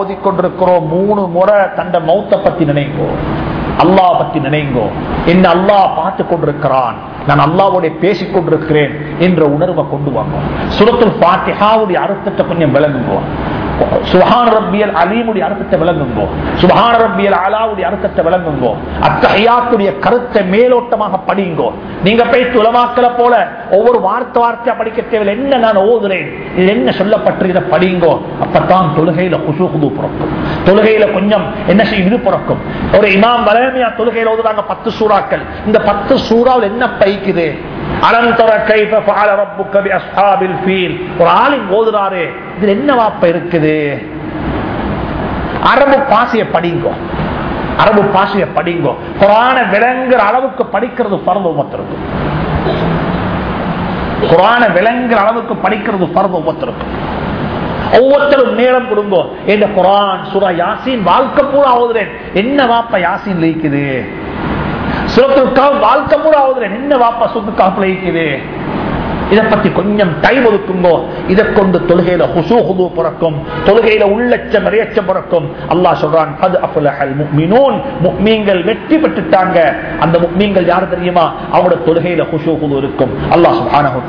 ஓதிக்கொண்டிருக்கிறோம். மூணு முறை தண்ட மௌத்த பத்தி நினைங்கோ. அல்லாஹ் பத்தி நினைங்கோ. என்ன அல்லாஹ் பார்த்து கொண்டிருக்கிறான் நான் அல்லாவோட பேசிக் கொண்டிருக்கிறேன் என்ற உணர்வை கொண்டு வாங்க சுரத்துல் பாத்திஹாவுடைய அர்த்தத்தை கொஞ்சம் விளங்குவோம் சுஹான் ரப்பியல் அலீமுடைய அர்த்தத்தை விளங்குங்கோ. சுஹான் ரப்பியல் அலாவுடைய அர்த்தத்தை விளங்குங்கோ. அத்தகையாத்துடைய கருத்தை மேலோட்டமாக படிங்கோ. நீங்க போய் துலமாக்கல போல ஒவ்வொரு வார்த்தை வார்த்தையா படிக்க தேவையில்லை. என்ன நான் ஓதுறேன்? இது என்ன சொல்லப்பட்டு இதை படிங்கோ. அப்பதான் தொழுகையில குசு குது பிறக்கும். தொழுகையில கொஞ்சம் என்ன செய்யும்? இது பிறக்கும். ஒரு இமாம் வளமையா தொழுகையில ஓதுறாங்க பத்து சூறாக்கள். இந்த பத்து சூறாவில் என்ன பைக்குது ஒரு ஓதுறாரு இதுல என்ன வாப்ப இருக்குது? அரபு பாசிய படிங்கோ. அரபு பாசிய படிங்கோ. குரான விளங்குற அளவுக்கு படிக்கிறது பரந்த ஒவ்வொருத்தருக்கும் குரான விளங்குற அளவுக்கு படிக்கிறது பரந்த ஒவ்வொருத்தருக்கும் ஒவ்வொருத்தரும் நேரம் கொடுங்கோ. இந்த குரான் சுரா யாசின் வாழ்க்கை பூரா ஓதுறேன். என்ன வாப்ப யாசின் லயிக்குது சுரத்துக்காக வாழ்க்கை பூரா ஆகுதுறேன் என்ன வாப்பா சுத்துக்காக லயிக்குது இதை பத்தி கொஞ்சம் டைம் ஒதுக்குங்கோ. இதை கொண்டு தொழுகையில ஹுசு ஹுது பிறக்கும். தொழுகையில உள்ளச்சம் இறையச்சம் பிறக்கும். அல்லாஹ் சொல்றான் அது அஃபுலஹல் முக்மினூன் முக்மீன்கள் வெற்றி பெற்றுட்டாங்க. அந்த முக்மீங்கள் யார் தெரியுமா? அவங்களோட தொழுகையில ஹுசு ஹுது இருக்கும். அல்லாஹ் சுப்ஹானஹு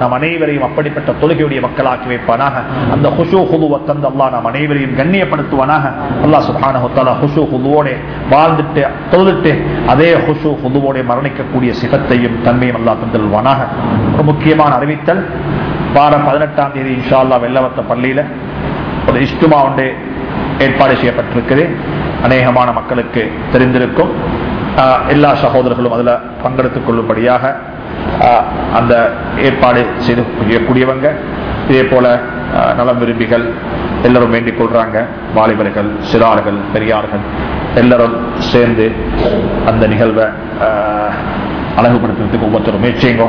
நாம் அனைவரையும் அப்படிப்பட்ட தொழுகையுடைய மக்களாக்கி வைப்பானாக. அந்த ஹுசு ஹுதுவை தந்து அல்லாஹ் நாம் அனைவரையும் கண்ணியப்படுத்துவானாக. அல்லாஹ் சுப்ஹானஹு தஆலா ஹுசு ஹுதுவோட வாழ்ந்துட்டு தொழுதுட்டு அதே ஹுசு ஹுதுவோட மரணிக்கக்கூடிய சிகத்தையும் தன்மையும் அல்லாஹ் தந்தல்வானாக ஒரு முக்கியமாக முக்கியமான அறிவித்தல். வாரம் பதினெட்டாம் தேதி இன்ஷா அல்லா வெள்ளவத்த பள்ளியில ஒரு இஷ்டுமா ஒன்று ஏற்பாடு செய்யப்பட்டிருக்குது. அநேகமான மக்களுக்கு தெரிந்திருக்கும். எல்லா சகோதரர்களும் அதில் பங்கெடுத்துக் கொள்ளும்படியாக அந்த ஏற்பாடு செய்து செய்யக்கூடியவங்க இதே போல நலம் விரும்பிகள் எல்லாரும் வேண்டிக் கொள்றாங்க. வாலிபர்கள் சிறார்கள் பெரியார்கள் எல்லாரும் சேர்ந்து அந்த நிகழ்வை அழகுபடுத்துறதுக்கு ஒவ்வொருத்தரும் முயற்சிங்க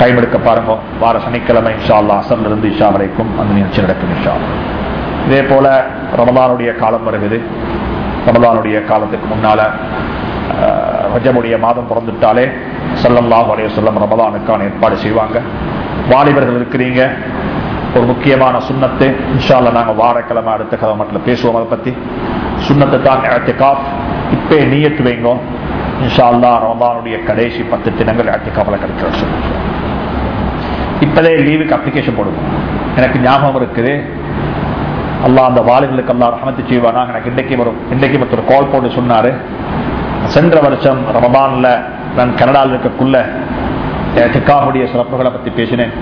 டைம் எடுக்க பாருங்க. வார சனிக்கிழமை இன்ஷா அல்லா அசர்ல இருந்து இஷா வரைக்கும் அந்த நிகழ்ச்சி நடக்கும் இன்ஷா இதே போல ரமலானுடைய காலம் வருகிறது. ரமலானுடைய காலத்துக்கு முன்னால ரஜமுடைய மாதம் பிறந்துட்டாலே சல்லல்லாஹ் அலைய சொல்லம் ரமலானுக்கான ஏற்பாடு செய்வாங்க. வாலிபர்கள் இருக்கிறீங்க. ஒரு முக்கியமான சுண்ணத்து இன்ஷால்ல நாங்கள் வாரக்கிழமை அடுத்த கிழமட்டில் பேசுவோம் அதை பத்தி. சுண்ணத்தை தான் இழத்திகாப் இப்பே நீயத்து வைங்கோ இன்ஷால்லா ரமதானுடைய கடைசி பத்து தினங்கள் இழத்திகாப்பில் கிடைக்கிற சொல்லுங்க இப்பதே லீவுக்கு அப்ளிகேஷன் போடுவோம் எனக்கு ஞாபகம் இருக்குது. அல்லா அந்த வாலிபர்களுக்கு எல்லாம் ரஹமத்து செய்வானா? எனக்கு இன்றைக்கு வரும். இன்றைக்கு ஒருத்தர் கால் போட்டு சொன்னாரு. சென்ற வருஷம் ரமபான்ல நான் கனடாவில் இருக்கக்குள்ள டிக்காவுடைய சிறப்புகளை பத்தி பேசினேன்.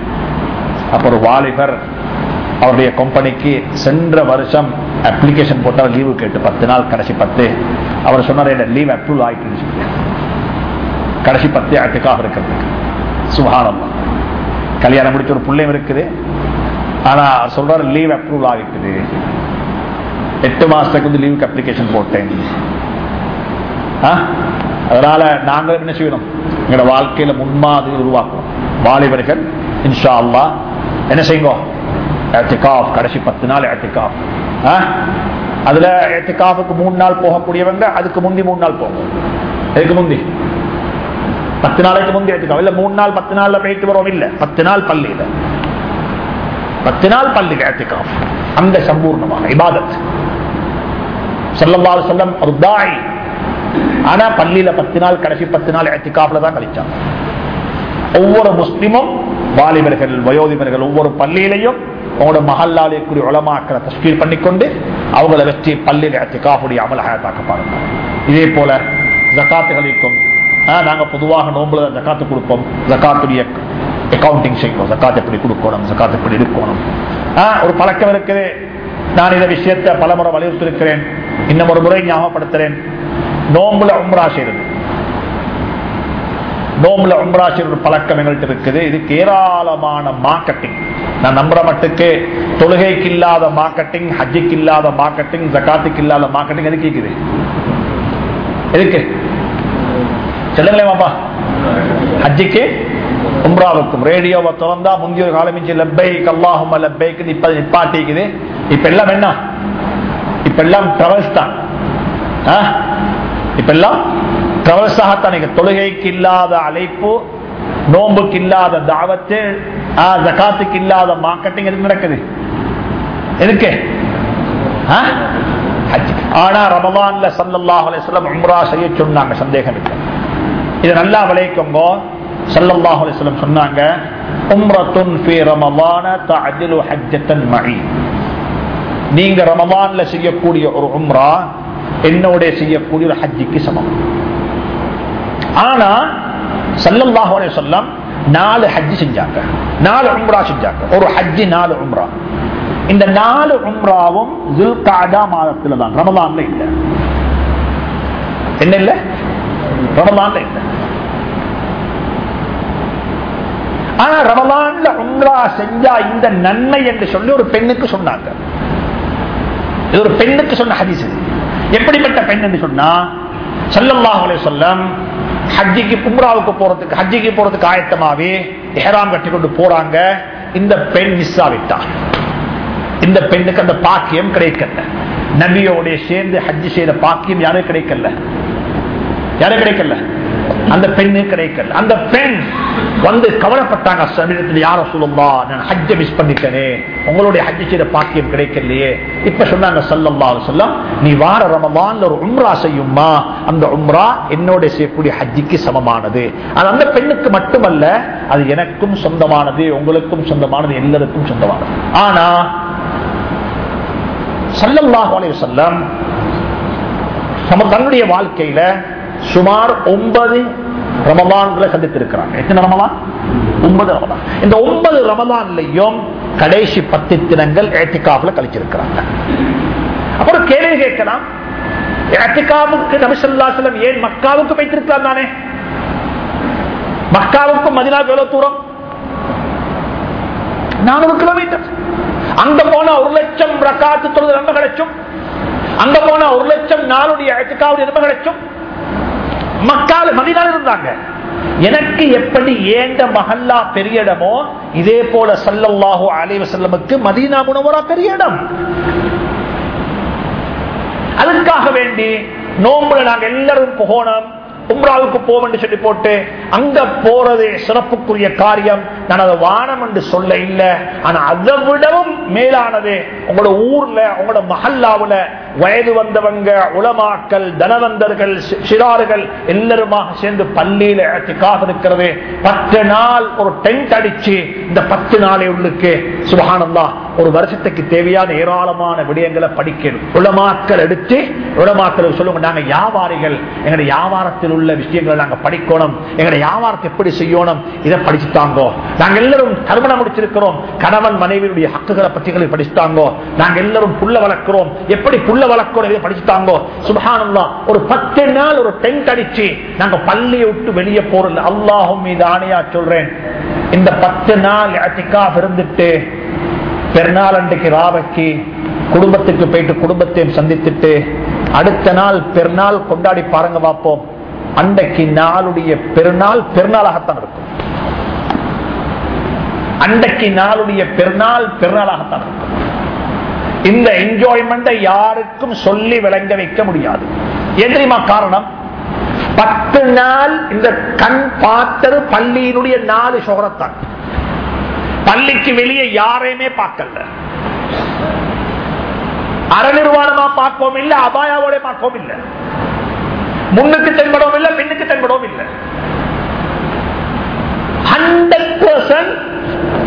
அப்புறம் ஒரு வாலிபர் அவருடைய கம்பெனிக்கு சென்ற வருஷம் அப்ளிகேஷன் போட்டால் லீவு கேட்டு பத்து நாள் கடைசி பத்து. அவர் சொன்னார் என்ன லீவ் அப்ரூவ் ஆயிட்டு கடைசி பத்து அட்டுக்காக இருக்கிறதுக்கு. சுகானம் கல்யாணம் முடிச்ச ஒரு பிள்ளையும் இருக்குது. ஆனா சொல்றாரு லீவ் அப்ரூவல் ஆகிட்டுது எட்டு மாசத்துக்கு வந்து லீவுக்கு அப்ளிகேஷன் போட்டேன். அதனால நாங்களும் என்ன செய்யணும்? எங்களோட வாழ்க்கையில முன்மாதிரி உருவாக்கணும். வாலிபர்கள் இன்ஷா அல்லா என்ன செய்யுங்க? கடைசி பத்து நாள் ஏத்திகாப் அதுல ஏத்திகாப்புக்கு மூணு நாள் போகக்கூடியவங்க அதுக்கு முந்தி மூணு நாள் போகும். எதுக்கு முந்தி? பத்து நாளைக்கு முந்தி ஏத்திகாப் இல்ல மூணு நாள் பத்து நாள்ல போயிட்டு வரோம் இல்ல. பத்து நாள் பள்ளியில. பத்து நாள் பள்ளியில ஏத்திகாப் அந்த சம்பூர்ணமான இபாதத். செல்லம்பால் செல்லம் ஒரு தாய். ஆனா பள்ளியில பத்து நாள் கடைசி பத்து நாள் ஏத்திகாப்ல தான் கழிச்சாங்க. ஒவ்வொரு முஸ்லிமும் வாலிபர்கள் வயோதிபர்கள் ஒவ்வொரு பள்ளியிலையும் உங்களோட மகல்லாலே இருக்கக்கூடிய உளமாக்களை தஸ்கீர் பண்ணிக்கொண்டு அவங்கள வச்சு பள்ளியில் ஏத்திகாப்புடைய அமல் பாருங்க. இதே போல ஜக்காத்துகளுக்கும் நாங்க பொதுவாக நோம்புல ஜக்காத்து கொடுப்போம். ஜக்காத்துடைய அக்கௌண்டிங் செய்யணும் ஜக்காத் எப்படி கொடுக்கணும் ஜக்காத் எப்படி இருக்கணும் ஒரு பழக்கம் இருக்குது. நான் இந்த விஷயத்தை பலமுறை வலியுறுத்திருக்கிறேன் இன்னும் ஒரு முறை ஞாபகப்படுத்துறேன். நோம்புல உம்ரா செய்யறது நோம்புல உம்ரா செய்யற பழக்கம் எங்கள்கிட்ட இருக்குது. இதுக்கு ஏராளமான மார்க்கெட்டிங் நான் நம்புற மட்டுக்கு தொழுகைக்கு இல்லாத மார்க்கெட்டிங் ஹஜ்ஜிக்கு இல்லாத மார்க்கெட்டிங் ஜக்காத்துக்கு இல்லாத மார்க்கெட்டிங் எதுக்கு இருக்குது? எதுக்கு? சொல்லுங்களேன் பாப்பா ஹஜ்ஜிக்கு உம்ராவுக்கும். ரேடியோவை திறந்தா முந்தைய ஒரு காலம் லெப்பைக் அல்லாஹும் லெப்பைக்கு இப்ப நிப்பாட்டிக்குது. இப்ப எல்லாம் என்ன? இப்ப எல்லாம் டிராவல்ஸ் தான். இப்ப எல்லாம் டிராவல்ஸாகத்தான் தொழுகைக்கு இல்லாத அழைப்பு நோம்புக்கு இல்லாத தாவத்து ஜக்காத்துக்கு இல்லாத மார்க்கெட்டிங் எதுக்கு நடக்குது? எதுக்கு? ஆனா ரமவான்ல சல்லாஹ் அலிஸ்லாம் உம்ரா செய்ய சொன்னாங்க சந்தேகம் இல்லை. இது நல்லா விளைவிக்கோங்க சல்லாஹ் அலிஸ்லம் சொன்னாங்க உம்ரத்துன் ஃபி ரமலான தஅதிலு ஹஜ்ஜத்தன் மஇ நீங்க ரமலான்ல செய்யக்கூடிய ஒரு உம்ரா என்னோட செய்யக்கூடிய ஒரு ஹஜ்ஜிக்கு சமம். ஆனா சல்லல்லாஹு சொல்லம் நாலு ஹஜ்ஜி செஞ்சாங்க. நாலு உம்ரா செஞ்சாங்க. ஒரு ஹஜ்ஜி நாலு உம்ரா. இந்த நாலு உம்ராவும் ஜுல்காடா மாதத்துல தான். ரமலான்ல இல்ல. என்ன இல்ல? ரமலான்ல இல்ல. ஆனா ரமலான்ல உம்ரா செஞ்சா இந்த நன்மை என்று சொல்லி ஒரு பெண்ணுக்கு சொன்னாங்க. இது ஒரு பெண்ணுக்கு சொன்ன ஹதீஸ் எப்படிப்பட்ட பெண் என்று சொன்னா சல்லல்லாஹு சொல்லம் ஹஜ்ஜிக்கு உம்ராவுக்கு போறதுக்கு ஹஜ்ஜிக்கு போறதுக்கு ஆயத்தமாவே எஹராம் கட்டி கொண்டு போறாங்க. இந்த பெண் மிஸ் ஆகிட்டார் இந்த பெண்ணுக்கு அந்த பாக்கியம் கிடைக்கல. நபியோடைய சேர்ந்து ஹஜ்ஜி செய்த பாக்கியம் யாரும் கிடைக்கல? யாரும் கிடைக்கல? அந்த பெண்ணு கிடைக்கல. அந்த பெண் வந்து கவலைப்பட்டாங்க. சமீபத்தில் யார சொல்லும்பா நான் ஹஜ்ஜ மிஸ் பண்ணிட்டேனே. உங்களுடைய ஹஜ்ஜி செய்த பாக்கியம் கிடைக்கலையே. இப்ப சொன்னாங்க சல்லல்லா சொல்லம் நீ வார ரமவான்ல ஒரு உம்ரா செய்யுமா அந்த உம்ரா என்னோட செய்யக்கூடிய ஹஜ்ஜிக்கு சமமானது. அது அந்த பெண்ணுக்கு மட்டுமல்ல அது எனக்கும் சொந்தமானது உங்களுக்கும் சொந்தமானது எல்லாருக்கும் சொந்தமானது. ஆனா சல்லல்லாஹு அலைஹி நம்ம தன்னுடைய வாழ்க்கையில சுமார் ஒன்பது ரமலான்களை சந்தித்திருக்கிறாங்க. எத்தனை ரமலான்? ஒன்பது ரமலான். இந்த ஒன்பது ரமலான்லையும் கடைசி பத்து தினங்கள் ஏட்டிகாப்ல கழிச்சிருக்கிறாங்க. அப்புறம் கேள்வி கேட்கலாம். ஏத்திகாவுக்கு நபிசல்லாசலம் ஏன் மக்காவுக்கு வைத்திருக்கலாம் தானே? மக்காவுக்கும் மதினாவுக்கு எவ்வளவு தூரம்? நானூறு கிலோமீட்டர். அங்க போனா ஒரு லட்சம் ரக்காத்து தொழுது நம்ப கிடைச்சும். அங்க போனா ஒரு லட்சம் நாளுடைய அழைத்துக்காவுடைய நம்ப கிடைச்சும். மக்கால மதினால இருந்தாங்க. எனக்கு எப்படி ஏண்ட மகல்லா பெரிய இடமோ இதே போல சல்லல்லாஹு அலைவ செல்லமுக்கு மதீனா முனவரா பெரிய இடம். அதுக்காக வேண்டி நோம்புல நாங்க எல்லாரும் போகணும் உம்ராவுக்கு போவோம் சொல்லி போட்டு அங்க போறது சிறப்புக்குரிய காரியம். நான் அதை வானம் என்று சொல்ல இல்லை ஆனா அதை விடவும் மேலானது உங்களோட ஊர்ல உங்களோட மஹல்லாவுல வயது வந்தவங்க உளமாக்கல் தனவந்தர்கள் சிறார்கள் எல்லாருமாக சேர்ந்து பள்ளியில இழத்திக்காக இருக்கிறது. பத்து நாள் ஒரு டென்ட் அடிச்சு இந்த பத்து நாளை உள்ளுக்கு சுபகானந்தா ஒரு வருஷத்துக்கு தேவையான ஏராளமான விடயங்களை படிக்கணும் உளமாக்கல் எடுத்து உளமாக்கல் சொல்லுங்க நாங்க வியாபாரிகள். எங்களுடைய வியாபாரத்தில் உள்ள விஷயங்களை நாங்க படிக்கணும். எங்களுடைய வியாபாரத்தை எப்படி செய்யணும்? இதை படிச்சுட்டாங்கோ. நாங்க எல்லாரும் திருமணம் முடிச்சிருக்கிறோம். கணவன் மனைவியுடைய ஹக்குகளை பற்றிகளை படிச்சுட்டாங்கோ. நாங்க எல்லாரும் புள்ள வளர்க்கிறோம். எப்படி புள்ள படிச்சுட்டாங்கோ. சுபஹானல்லா ஒரு பத்து நாள் ஒரு டென்ட் அடிச்சு நாங்க பள்ளியை விட்டு வெளியே அல்லாஹும் மீது ஆணையா சொல்றேன். இந்த பத்து நாள் அத்திக்கா இருந்துட்டு பெருநாள் அன்றைக்கு ராவைக்கு குடும்பத்துக்கு போயிட்டு குடும்பத்தையும் சந்தித்துட்டு அடுத்த நாள் பெருநாள் கொண்டாடி பாருங்க பார்ப்போம். அன்றைக்கு நாளுடைய பெருநாள் பெருநாளாகத்தான் இருக்கும். அன்றைக்கு நாளுடைய பெருநாள் பெருநாளாகத்தான் இருக்கும். இந்த என்ஜாய்மெண்ட்டை யாருக்கும் சொல்லி விளங்க வைக்க முடியாது. ஏன் தெரியுமா காரணம்? பத்து நாள் இந்த கண் பார்த்தது பள்ளியினுடைய நாலு சோகரத்தான் பள்ளிக்கு வெளியே யாரையுமே பார்க்கல. அறநிர்வாணமா பார்க்கவும் இல்லை அபாயாவோட பார்க்கவும் இல்லை. முன்னுக்கு தென்படவும் இல்லை பின்னுக்கு தென்படவும் இல்லை. ஹண்ட்ரட் பர்சன்ட்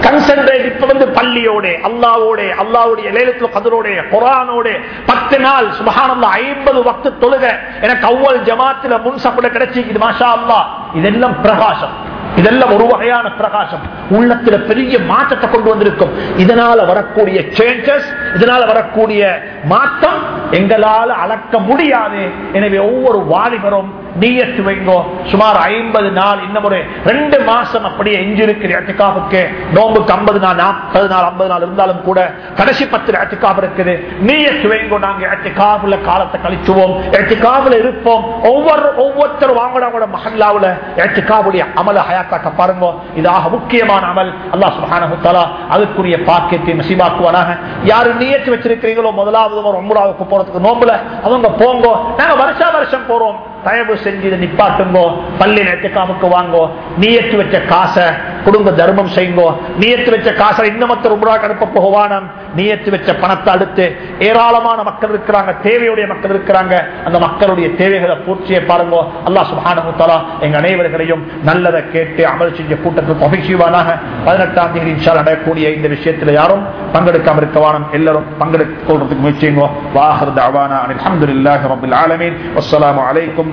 கன்சன்ட்ரேட் இப்ப வந்து பள்ளியோட அல்லாவோட அல்லாவுடைய லேலத்துல கதிரோட குரானோட. பத்து நாள் சுபஹானல்லா ஐம்பது வக்து தொழுக. எனக்கு அவ்வளவு ஜமாத்துல முன் சப்பட கிடைச்சிக்குது மாஷா அல்லா இதெல்லாம் பிரகாசம். இதெல்லாம் ஒரு வகையான பிரகாசம். உள்ளத்துல பெரிய மாற்றத்தை கொண்டு வந்திருக்கும். இதனால வரக்கூடிய சேஞ்சஸ் இதனால வரக்கூடிய மாற்றம் எங்களால் அளக்க முடியாது. எனவே ஒவ்வொரு வாலிபரும் நீயத்து வைங்கோ. சுமார் ஐம்பது நாள் இன்னும் ஒரு ரெண்டு மாசம் அப்படியே எஞ்சிருக்கிற அட்டிகாவுக்கு நோம்புக்கு ஐம்பது நாள் நாற்பது நாள் ஐம்பது நாள் இருந்தாலும் கூட கடைசி பத்து அட்டிகாப் இருக்குது. நீயத்து வைங்கோ நாங்க அட்டிகாவுல காலத்தை கழிச்சுவோம். எட்டுக்காவில் இருப்போம். ஒவ்வொரு ஒவ்வொருத்தரும் வாங்கினவங்களோட மகல்லாவில் அட்டிகாவுடைய அமல ஹயாக்காக்க பாருங்க. இதாக முக்கியமான அமல். அல்லா சுப்ஹானஹு தஆலா அதுக்குரிய பாக்கியத்தை நசீபாக்குவானாக. யாரு நீயத்து வச்சிருக்கிறீங்களோ முதலாவது ஒரு ஒன்பதாவது போறதுக்கு நோம்புல அவங்க போங்க. நாங்க வருஷா வருஷம் போறோம். தயவு செஞ்சு இதை நிப்பாட்டுங்கோ பள்ளி நேற்றுக்காமுக்கு வாங்கோ நீயத்து வச்ச காசை குடும்ப தர்மம் செய்யுங்கோ நீயத்து வச்ச காசை இன்னமத்த ரொம்ப அனுப்ப போகவானம். நீயத்து வச்ச பணத்தை அடுத்து ஏராளமான மக்கள் இருக்கிறாங்க தேவையுடைய மக்கள் இருக்கிறாங்க. அந்த மக்களுடைய தேவைகளை பூர்த்தியை பாருங்க. அல்லாஹ் சுப்ஹானஹு தஆலா எங்க அனைவர்களையும் நல்லதை கேட்டு அமல் செஞ்ச கூட்டத்துக்கு பகிர்ச்சிவானாக பதினெட்டாம் தேதி நடக்கக்கூடிய இந்த விஷயத்துல யாரும் பங்கெடுக்காம இருக்கவானம் எல்லாரும் பங்கெடுத்துக் கொள்றதுக்கு முயற்சிங்கோ. வாஹர் தவானா அல்ஹம்துலில்லாஹி ரப்பில் ஆலமீன். வஸ்ஸலாமு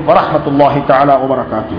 ورحمة الله تعالى وبركاته.